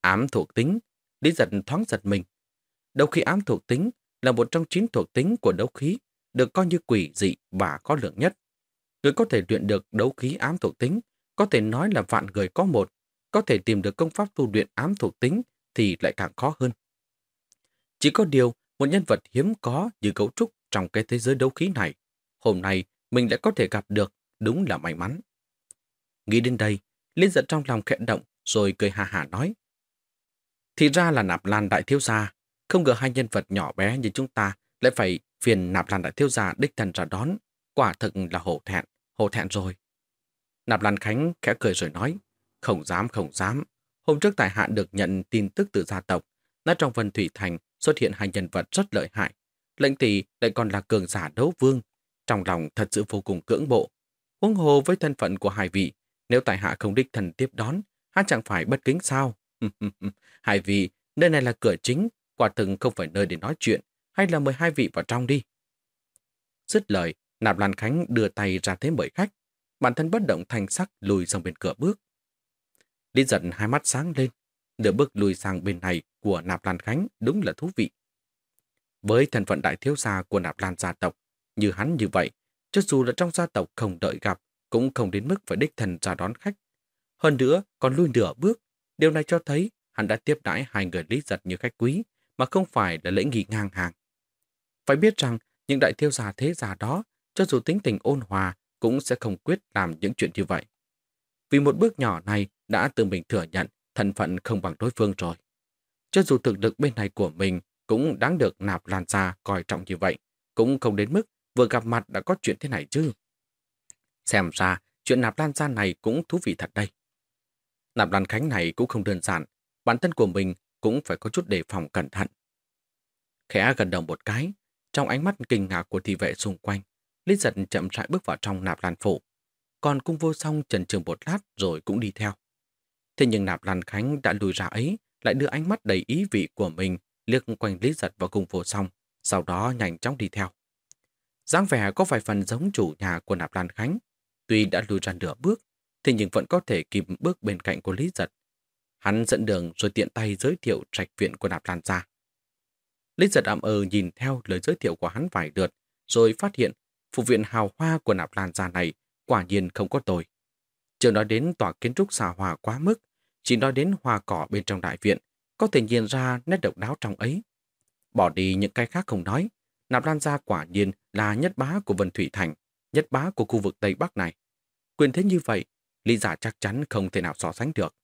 Ám thuộc tính, Lý giật thoáng giật mình. Đấu khí ám thuộc tính là một trong chín thuộc tính của đấu khí, được coi như quỷ dị và có lượng nhất. Người có thể luyện được đấu khí ám thuộc tính, có thể nói là vạn người có một, có thể tìm được công pháp tu luyện ám thuộc tính thì lại càng khó hơn. Chỉ có điều, một nhân vật hiếm có như cấu trúc trong cái thế giới đấu khí này, hôm nay mình lại có thể gặp được, đúng là may mắn. Nghĩ đến đây, Liên giật trong lòng khẽ động rồi cười hà hà nói. Thì ra là nạp lan đại thiếu gia, không ngờ hai nhân vật nhỏ bé như chúng ta lại phải phiền nạp lan đại thiếu gia đích thân ra đón. Quả thực là hổ thẹn, hổ thẹn rồi. Nạp lan Khánh khẽ cười rồi nói, không dám, không dám. Hôm trước tại hạ được nhận tin tức từ gia tộc, nói trong Vân Thủy Thành xuất hiện hai nhân vật rất lợi hại. Lệnh tỷ lại còn là cường giả đấu vương. Trong lòng thật sự vô cùng cưỡng bộ. Huống hồ với thân phận của hai vị, nếu tại hạ không đích thần tiếp đón, hắn chẳng phải bất kính sao? hai vị, nơi này là cửa chính, quả thực không phải nơi để nói chuyện, hay là mời hai vị vào trong đi. Dứt lời, Nạp Lan Khánh đưa tay ra thế mời khách, bản thân bất động thanh sắc lùi sang bên cửa bước. Lý giận hai mắt sáng lên, nửa bước lùi sang bên này của Nạp Lan Khánh đúng là thú vị. Với thân phận đại thiếu gia của Nạp Lan gia tộc, như hắn như vậy, cho dù là trong gia tộc không đợi gặp, cũng không đến mức phải đích thần ra đón khách. Hơn nữa, còn lui nửa bước, điều này cho thấy hắn đã tiếp đãi hai người lý giật như khách quý, mà không phải là lễ nghi ngang hàng. Phải biết rằng, những đại thiếu gia thế gia đó, cho dù tính tình ôn hòa, cũng sẽ không quyết làm những chuyện như vậy. Vì một bước nhỏ này đã tự mình thừa nhận thân phận không bằng đối phương rồi. Cho dù thực lực bên này của mình cũng đáng được nạp lan ra coi trọng như vậy, cũng không đến mức vừa gặp mặt đã có chuyện thế này chứ. Xem ra, chuyện nạp lan ra này cũng thú vị thật đây. Nạp lan khánh này cũng không đơn giản, bản thân của mình cũng phải có chút đề phòng cẩn thận. Khẽ gần đầu một cái, trong ánh mắt kinh ngạc của thị vệ xung quanh, Lý giật chậm rãi bước vào trong nạp lan phủ. Còn cung vô song trần trường một lát rồi cũng đi theo. Thế nhưng nạp lan khánh đã lùi ra ấy, lại đưa ánh mắt đầy ý vị của mình liếc quanh Lý giật vào cung vô song, sau đó nhanh chóng đi theo. dáng vẻ có vài phần giống chủ nhà của nạp lan khánh. Tuy đã lùi ra nửa bước, thì nhưng vẫn có thể kịp bước bên cạnh của Lý giật. Hắn dẫn đường rồi tiện tay giới thiệu trạch viện của nạp lan ra. Lý giật ảm ờ nhìn theo lời giới thiệu của hắn vài lượt, rồi phát hiện phục viện hào hoa của nạp lan gia này quả nhiên không có tồi. Chưa nói đến tòa kiến trúc xà hòa quá mức, chỉ nói đến hoa cỏ bên trong đại viện, có thể nhìn ra nét độc đáo trong ấy. Bỏ đi những cái khác không nói, nạp lan gia quả nhiên là nhất bá của Vân Thủy Thành, nhất bá của khu vực Tây Bắc này. Quyền thế như vậy, Lý giả chắc chắn không thể nào so sánh được.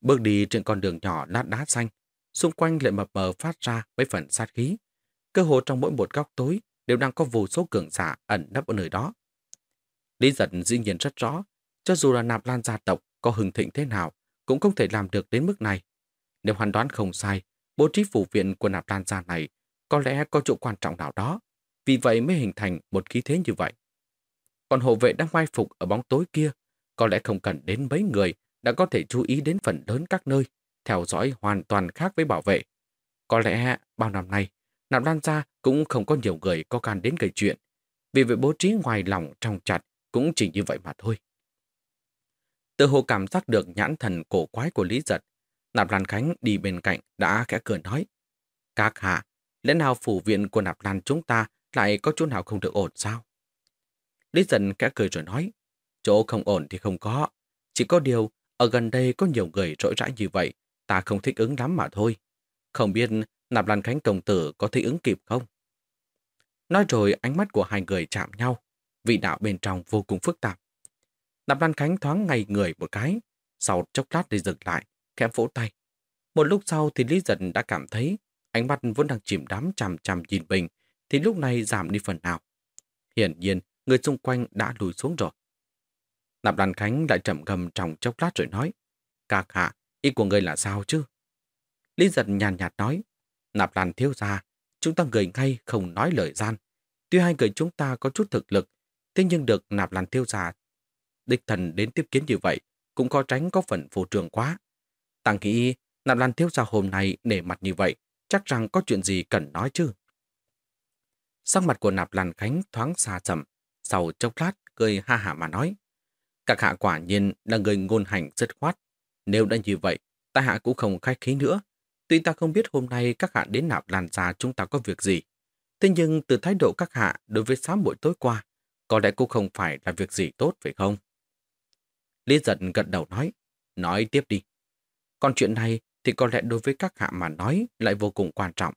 Bước đi trên con đường nhỏ lát đá xanh, xung quanh lại mập mờ phát ra mấy phần sát khí. Cơ hồ trong mỗi một góc tối đều đang có vô số cường giả ẩn nấp ở nơi đó. Lý giật dĩ nhiên rất rõ, cho dù là nạp lan gia tộc có hưng thịnh thế nào, cũng không thể làm được đến mức này. Nếu hoàn đoán không sai, bố trí phủ viện của nạp lan gia này có lẽ có chỗ quan trọng nào đó, vì vậy mới hình thành một khí thế như vậy. Còn hộ vệ đang mai phục ở bóng tối kia, có lẽ không cần đến mấy người đã có thể chú ý đến phần lớn các nơi, theo dõi hoàn toàn khác với bảo vệ. Có lẽ bao năm nay, nạp lan gia cũng không có nhiều người có can đến gây chuyện, vì vậy bố trí ngoài lòng trong chặt cũng chỉ như vậy mà thôi. Tự hồ cảm giác được nhãn thần cổ quái của Lý Giật, Nạp Lan Khánh đi bên cạnh đã khẽ cười nói. Các hạ, lẽ nào phủ viện của Nạp Lan chúng ta lại có chỗ nào không được ổn sao? Lý Giật khẽ cười rồi nói. Chỗ không ổn thì không có. Chỉ có điều, ở gần đây có nhiều người rỗi rãi như vậy, ta không thích ứng lắm mà thôi. Không biết Nạp Lan Khánh công tử có thích ứng kịp không? Nói rồi ánh mắt của hai người chạm nhau, vị đạo bên trong vô cùng phức tạp. Nạp Lan Khánh thoáng ngay người một cái, sau chốc lát thì dừng lại, khẽ vỗ tay. Một lúc sau thì Lý Giật đã cảm thấy ánh mắt vốn đang chìm đắm chằm chằm nhìn mình, thì lúc này giảm đi phần nào. Hiển nhiên, người xung quanh đã lùi xuống rồi. Nạp Lan Khánh lại chậm gầm trong chốc lát rồi nói, Các hạ, ý của người là sao chứ? Lý Giật nhàn nhạt nói, Nạp Lan thiếu ra, chúng ta người ngay không nói lời gian. Tuy hai người chúng ta có chút thực lực, thế nhưng được Nạp Lan thiếu ra địch thần đến tiếp kiến như vậy, cũng có tránh có phần phù trường quá. Tăng nghĩ nạp lan thiếu gia hôm nay nể mặt như vậy, chắc rằng có chuyện gì cần nói chứ. Sắc mặt của nạp lan khánh thoáng xa chậm, sau chốc lát cười ha hả mà nói. Các hạ quả nhiên là người ngôn hành rất khoát. Nếu đã như vậy, ta hạ cũng không khách khí nữa. Tuy ta không biết hôm nay các hạ đến nạp lan gia chúng ta có việc gì. Thế nhưng từ thái độ các hạ đối với sáng buổi tối qua, có lẽ cũng không phải là việc gì tốt phải không? Lý giận gật đầu nói, nói tiếp đi. Còn chuyện này thì có lẽ đối với các hạ mà nói lại vô cùng quan trọng.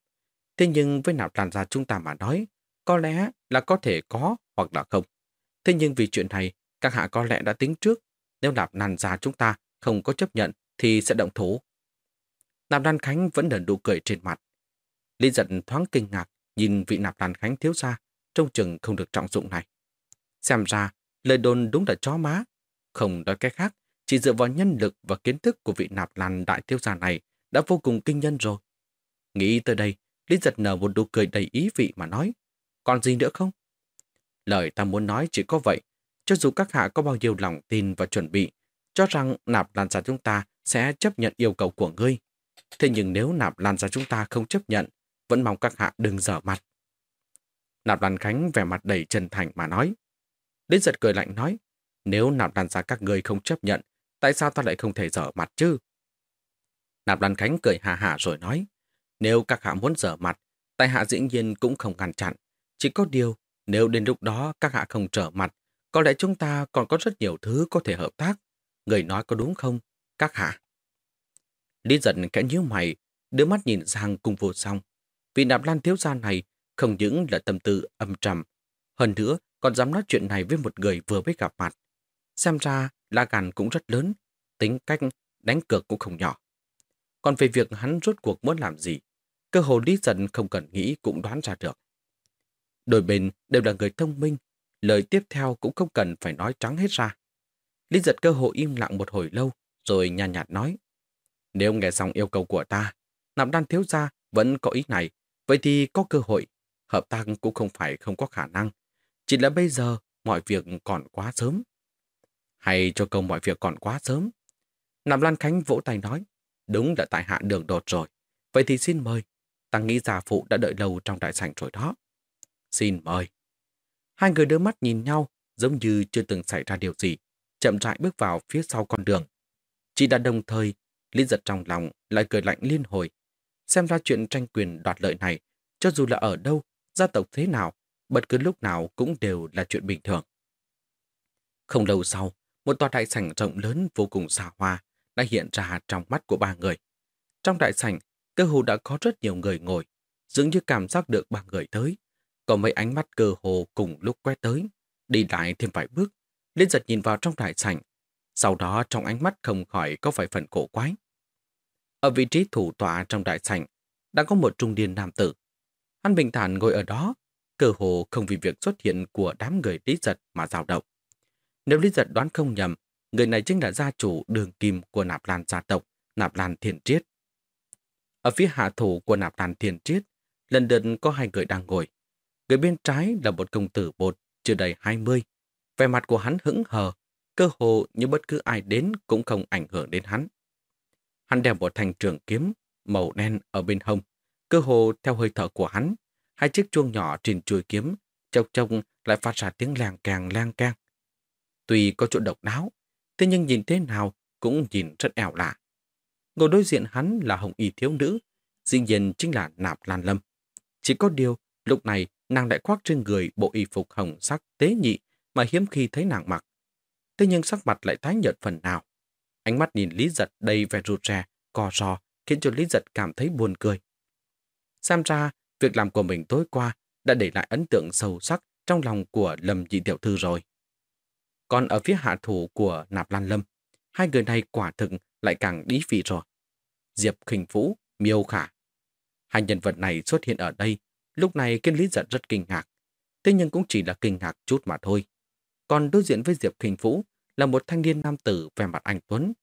Thế nhưng với nạp lan gia chúng ta mà nói, có lẽ là có thể có hoặc là không. Thế nhưng vì chuyện này, các hạ có lẽ đã tính trước, nếu nạp nàn già chúng ta không có chấp nhận thì sẽ động thủ. Nạp Lan Khánh vẫn nở nụ cười trên mặt. Lý giận thoáng kinh ngạc nhìn vị Nạp Lan Khánh thiếu gia trông chừng không được trọng dụng này. Xem ra, lời đồn đúng là chó má, không nói cái khác, chỉ dựa vào nhân lực và kiến thức của vị nạp lan đại thiếu gia này đã vô cùng kinh nhân rồi. Nghĩ tới đây, Lý giật nở một nụ cười đầy ý vị mà nói. Còn gì nữa không? Lời ta muốn nói chỉ có vậy. Cho dù các hạ có bao nhiêu lòng tin và chuẩn bị, cho rằng nạp lan gia chúng ta sẽ chấp nhận yêu cầu của ngươi. Thế nhưng nếu nạp lan gia chúng ta không chấp nhận, vẫn mong các hạ đừng dở mặt. Nạp Lan Khánh vẻ mặt đầy chân thành mà nói. đến giật cười lạnh nói, nếu nạp lan gia các người không chấp nhận, tại sao ta lại không thể dở mặt chứ? Nạp lan khánh cười hà hà rồi nói, nếu các hạ muốn dở mặt, tại hạ dĩ nhiên cũng không ngăn chặn. Chỉ có điều, nếu đến lúc đó các hạ không trở mặt, có lẽ chúng ta còn có rất nhiều thứ có thể hợp tác. Người nói có đúng không, các hạ? Lý giận kẽ nhíu mày, đưa mắt nhìn sang cung vô song. Vì nạp lan thiếu gia này không những là tâm tư âm trầm, hơn nữa còn dám nói chuyện này với một người vừa mới gặp mặt. Xem ra La Gàn cũng rất lớn, tính cách đánh cược cũng không nhỏ. Còn về việc hắn rốt cuộc muốn làm gì, cơ hồ Lý giận không cần nghĩ cũng đoán ra được. Đôi bên đều là người thông minh, lời tiếp theo cũng không cần phải nói trắng hết ra. Lý giật cơ hội im lặng một hồi lâu, rồi nhàn nhạt, nhạt nói. Nếu nghe xong yêu cầu của ta, nạp đan thiếu gia vẫn có ý này, vậy thì có cơ hội. Hợp tác cũng không phải không có khả năng. Chỉ là bây giờ mọi việc còn quá sớm. Hay cho câu mọi việc còn quá sớm. Nạp Lan Khánh vỗ tay nói, đúng là tại hạ đường đột rồi. Vậy thì xin mời. ta nghĩ già phụ đã đợi lâu trong đại sảnh rồi đó. Xin mời. Hai người đưa mắt nhìn nhau, giống như chưa từng xảy ra điều gì, chậm rãi bước vào phía sau con đường. Chỉ đã đồng thời, Lý giật trong lòng lại cười lạnh liên hồi. Xem ra chuyện tranh quyền đoạt lợi này, cho dù là ở đâu, gia tộc thế nào, bất cứ lúc nào cũng đều là chuyện bình thường. Không lâu sau, một tòa đại sảnh rộng lớn vô cùng xa hoa đã hiện ra trong mắt của ba người. Trong đại sảnh, cơ hồ đã có rất nhiều người ngồi, dường như cảm giác được ba người tới. Có mấy ánh mắt cơ hồ cùng lúc quét tới, đi lại thêm vài bước, Liên giật nhìn vào trong đại sảnh, sau đó trong ánh mắt không khỏi có vài phần cổ quái. Ở vị trí thủ tọa trong đại sảnh, đã có một trung niên nam tử. Hắn bình thản ngồi ở đó, cơ hồ không vì việc xuất hiện của đám người lý giật mà dao động. Nếu lý giật đoán không nhầm, người này chính là gia chủ đường kim của nạp lan gia tộc, nạp lan thiền triết. Ở phía hạ thủ của nạp lan thiền triết, lần lượt có hai người đang ngồi. Người bên trái là một công tử bột, chưa đầy 20. Vẻ mặt của hắn hững hờ, cơ hồ như bất cứ ai đến cũng không ảnh hưởng đến hắn. Hắn đeo một thanh trường kiếm màu đen ở bên hông, cơ hồ theo hơi thở của hắn, hai chiếc chuông nhỏ trên chuôi kiếm, chọc chọc lại phát ra tiếng làng càng lang càng. Tuy có chỗ độc đáo, thế nhưng nhìn thế nào cũng nhìn rất ẻo lạ. Ngồi đối diện hắn là hồng y thiếu nữ, dĩ nhiên chính là Nạp Lan Lâm. Chỉ có điều, lúc này nàng lại khoác trên người bộ y phục hồng sắc tế nhị mà hiếm khi thấy nàng mặc. Thế nhưng sắc mặt lại tái nhợt phần nào. Ánh mắt nhìn Lý Giật đầy vẻ rụt rè, co ro, khiến cho Lý Giật cảm thấy buồn cười. Xem ra, việc làm của mình tối qua đã để lại ấn tượng sâu sắc trong lòng của Lâm Dị Tiểu Thư rồi. Còn ở phía hạ thủ của Nạp Lan Lâm, hai người này quả thực lại càng đí vị rồi. Diệp khình Vũ, Miêu Khả. Hai nhân vật này xuất hiện ở đây, lúc này kiên Lý Giật rất kinh ngạc. Thế nhưng cũng chỉ là kinh ngạc chút mà thôi. Còn đối diện với Diệp Kinh Vũ là một thanh niên nam tử về mặt anh Tuấn.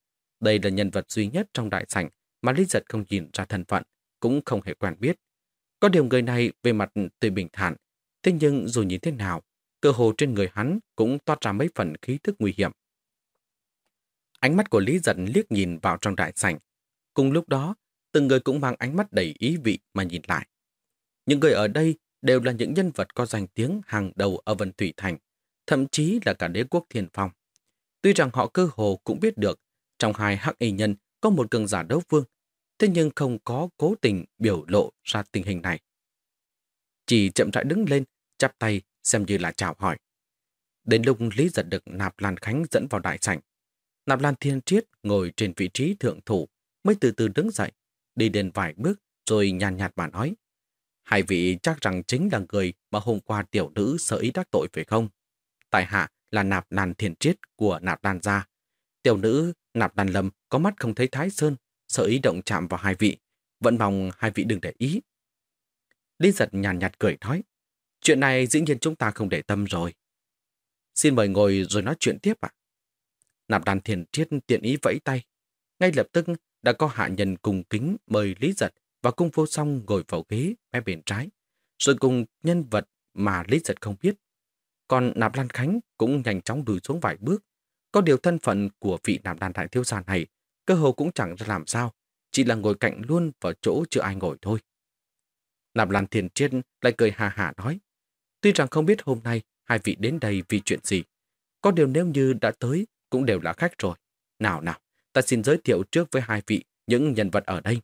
Đây là nhân vật duy nhất trong đại sảnh mà Lý Giật không nhìn ra thân phận, cũng không hề quen biết. Có điều người này về mặt tùy bình thản, thế nhưng dù nhìn thế nào, cơ hồ trên người hắn cũng toát ra mấy phần khí thức nguy hiểm. Ánh mắt của Lý Giật liếc nhìn vào trong đại sảnh. Cùng lúc đó, từng người cũng mang ánh mắt đầy ý vị mà nhìn lại. Những người ở đây đều là những nhân vật có danh tiếng hàng đầu ở Vân Thủy Thành, thậm chí là cả đế quốc thiền phong. Tuy rằng họ cơ hồ cũng biết được trong hai hắc y nhân có một cường giả đấu vương, thế nhưng không có cố tình biểu lộ ra tình hình này. Chỉ chậm rãi đứng lên, chắp tay xem như là chào hỏi. Đến lúc Lý giật được Nạp Lan Khánh dẫn vào đại sảnh, Nạp Lan Thiên Triết ngồi trên vị trí thượng thủ mới từ từ đứng dậy, đi đến vài bước rồi nhàn nhạt, nhạt mà nói. Hai vị chắc rằng chính là người mà hôm qua tiểu nữ sợ ý đắc tội phải không? Tại hạ là Nạp đàn thiền Triết của Nạp đàn gia. Tiểu nữ Nạp đàn Lâm có mắt không thấy Thái Sơn, sợ ý động chạm vào hai vị. Vẫn mong hai vị đừng để ý. Lý giật nhàn nhạt, cười nói. Chuyện này dĩ nhiên chúng ta không để tâm rồi. Xin mời ngồi rồi nói chuyện tiếp ạ. Nạp đàn thiền triết tiện ý vẫy tay. Ngay lập tức đã có hạ nhân cùng kính mời Lý Giật và cung vô song ngồi vào ghế bé bên trái, rồi cùng nhân vật mà Lý Giật không biết. Còn Nạp Lan Khánh cũng nhanh chóng lùi xuống vài bước. Có điều thân phận của vị Nạp lan Đại Thiếu Gia này cơ hồ cũng chẳng ra làm sao, chỉ là ngồi cạnh luôn vào chỗ chưa ai ngồi thôi. Nạp Lan Thiền Triết lại cười hà hà nói, tuy rằng không biết hôm nay hai vị đến đây vì chuyện gì, có điều nếu như đã tới cũng đều là khách rồi. Nào nào, ta xin giới thiệu trước với hai vị những nhân vật ở đây.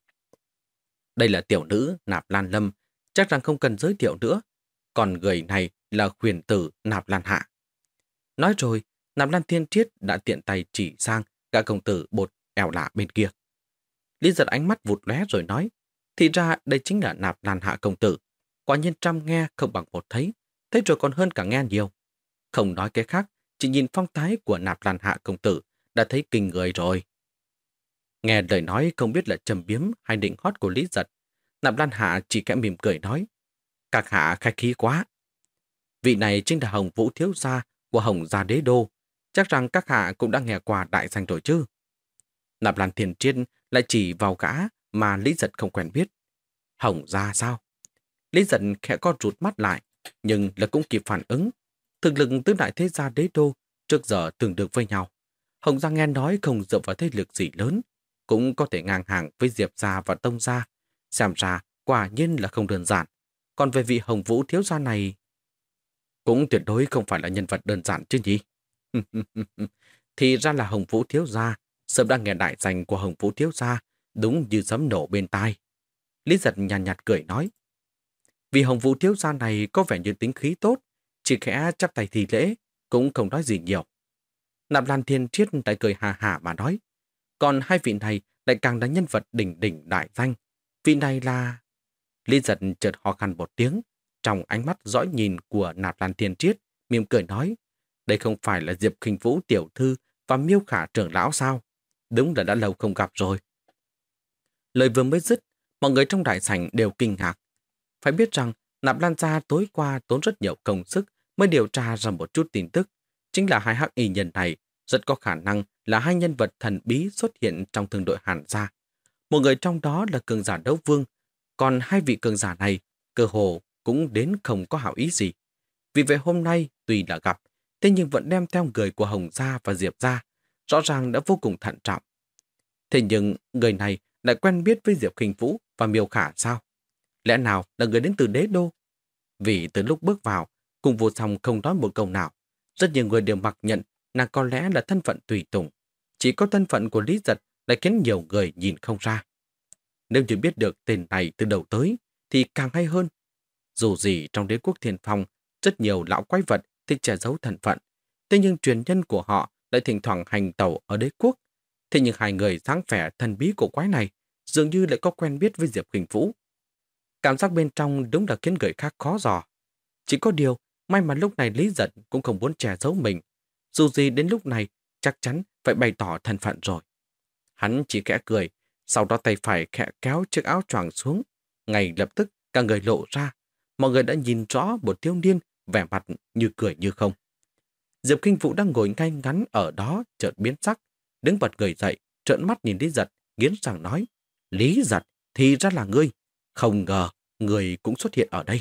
Đây là tiểu nữ Nạp Lan Lâm, chắc rằng không cần giới thiệu nữa. Còn người này là huyền tử Nạp Lan Hạ. Nói rồi, Nạp Lan Thiên Triết đã tiện tay chỉ sang gã công tử bột ẻo lạ bên kia. Lý giật ánh mắt vụt lóe rồi nói, thì ra đây chính là Nạp Lan Hạ công tử. Quả nhiên trăm nghe không bằng một thấy, thấy rồi còn hơn cả nghe nhiều. Không nói cái khác, chỉ nhìn phong thái của nạp lan hạ công tử đã thấy kinh người rồi. Nghe lời nói không biết là trầm biếm hay định hót của Lý Giật, nạp lan hạ chỉ kẽ mỉm cười nói, các hạ khách khí quá. Vị này chính là Hồng Vũ Thiếu Gia của Hồng Gia Đế Đô, chắc rằng các hạ cũng đã nghe qua đại danh rồi chứ. Nạp Lan Thiền Triên lại chỉ vào gã mà Lý Giật không quen biết. Hồng Gia sao? Lý Giật khẽ co rụt mắt lại, nhưng là cũng kịp phản ứng, Thực lực tứ đại thế gia đế đô trước giờ từng được với nhau. Hồng gia nghe nói không dựa vào thế lực gì lớn, cũng có thể ngang hàng với Diệp Gia và Tông Gia. Xem ra quả nhiên là không đơn giản. Còn về vị Hồng Vũ thiếu gia này, cũng tuyệt đối không phải là nhân vật đơn giản chứ nhỉ? Thì ra là Hồng Vũ thiếu gia, sớm đang nghe đại danh của Hồng Vũ thiếu gia, đúng như sấm nổ bên tai. Lý giật nhàn nhạt, nhạt cười nói, vì Hồng Vũ thiếu gia này có vẻ như tính khí tốt, chỉ khẽ chắp tay thì lễ, cũng không nói gì nhiều. Nạp Lan Thiên Triết lại cười hà hà mà nói. Còn hai vị này lại càng là nhân vật đỉnh đỉnh đại danh. Vị này là... Lý giật chợt ho khăn một tiếng, trong ánh mắt dõi nhìn của Nạp Lan Thiên Triết, mỉm cười nói. Đây không phải là Diệp Kinh Vũ tiểu thư và miêu khả trưởng lão sao? Đúng là đã lâu không gặp rồi. Lời vừa mới dứt, mọi người trong đại sảnh đều kinh ngạc. Phải biết rằng, Nạp Lan Gia tối qua tốn rất nhiều công sức mới điều tra ra một chút tin tức. Chính là hai hắc y nhân này rất có khả năng là hai nhân vật thần bí xuất hiện trong thương đội Hàn Gia. Một người trong đó là cường giả đấu vương, còn hai vị cường giả này cơ hồ cũng đến không có hảo ý gì. Vì vậy hôm nay tuy là gặp, thế nhưng vẫn đem theo người của Hồng Gia và Diệp Gia, rõ ràng đã vô cùng thận trọng. Thế nhưng người này lại quen biết với Diệp Kinh Vũ và Miêu Khả sao? Lẽ nào là người đến từ đế đô? Vì từ lúc bước vào, cùng vô song không nói một câu nào. Rất nhiều người đều mặc nhận nàng có lẽ là thân phận tùy tùng. Chỉ có thân phận của Lý Giật lại khiến nhiều người nhìn không ra. Nếu như biết được tên này từ đầu tới, thì càng hay hơn. Dù gì trong đế quốc thiền phong, rất nhiều lão quái vật thích che giấu thân phận. Thế nhưng truyền nhân của họ lại thỉnh thoảng hành tàu ở đế quốc. Thế nhưng hai người sáng vẻ thần bí của quái này dường như lại có quen biết với Diệp Kinh Vũ. Cảm giác bên trong đúng là khiến người khác khó dò. Chỉ có điều, may mà lúc này Lý Giật cũng không muốn che giấu mình. Dù gì đến lúc này, chắc chắn phải bày tỏ thân phận rồi. Hắn chỉ khẽ cười, sau đó tay phải khẽ kéo chiếc áo choàng xuống. Ngay lập tức, cả người lộ ra. Mọi người đã nhìn rõ một thiếu niên vẻ mặt như cười như không. Diệp Kinh Vũ đang ngồi ngay ngắn ở đó chợt biến sắc, đứng bật người dậy, trợn mắt nhìn Lý Giật, nghiến rằng nói, Lý Giật, thì ra là ngươi. Không ngờ, người cũng xuất hiện ở đây.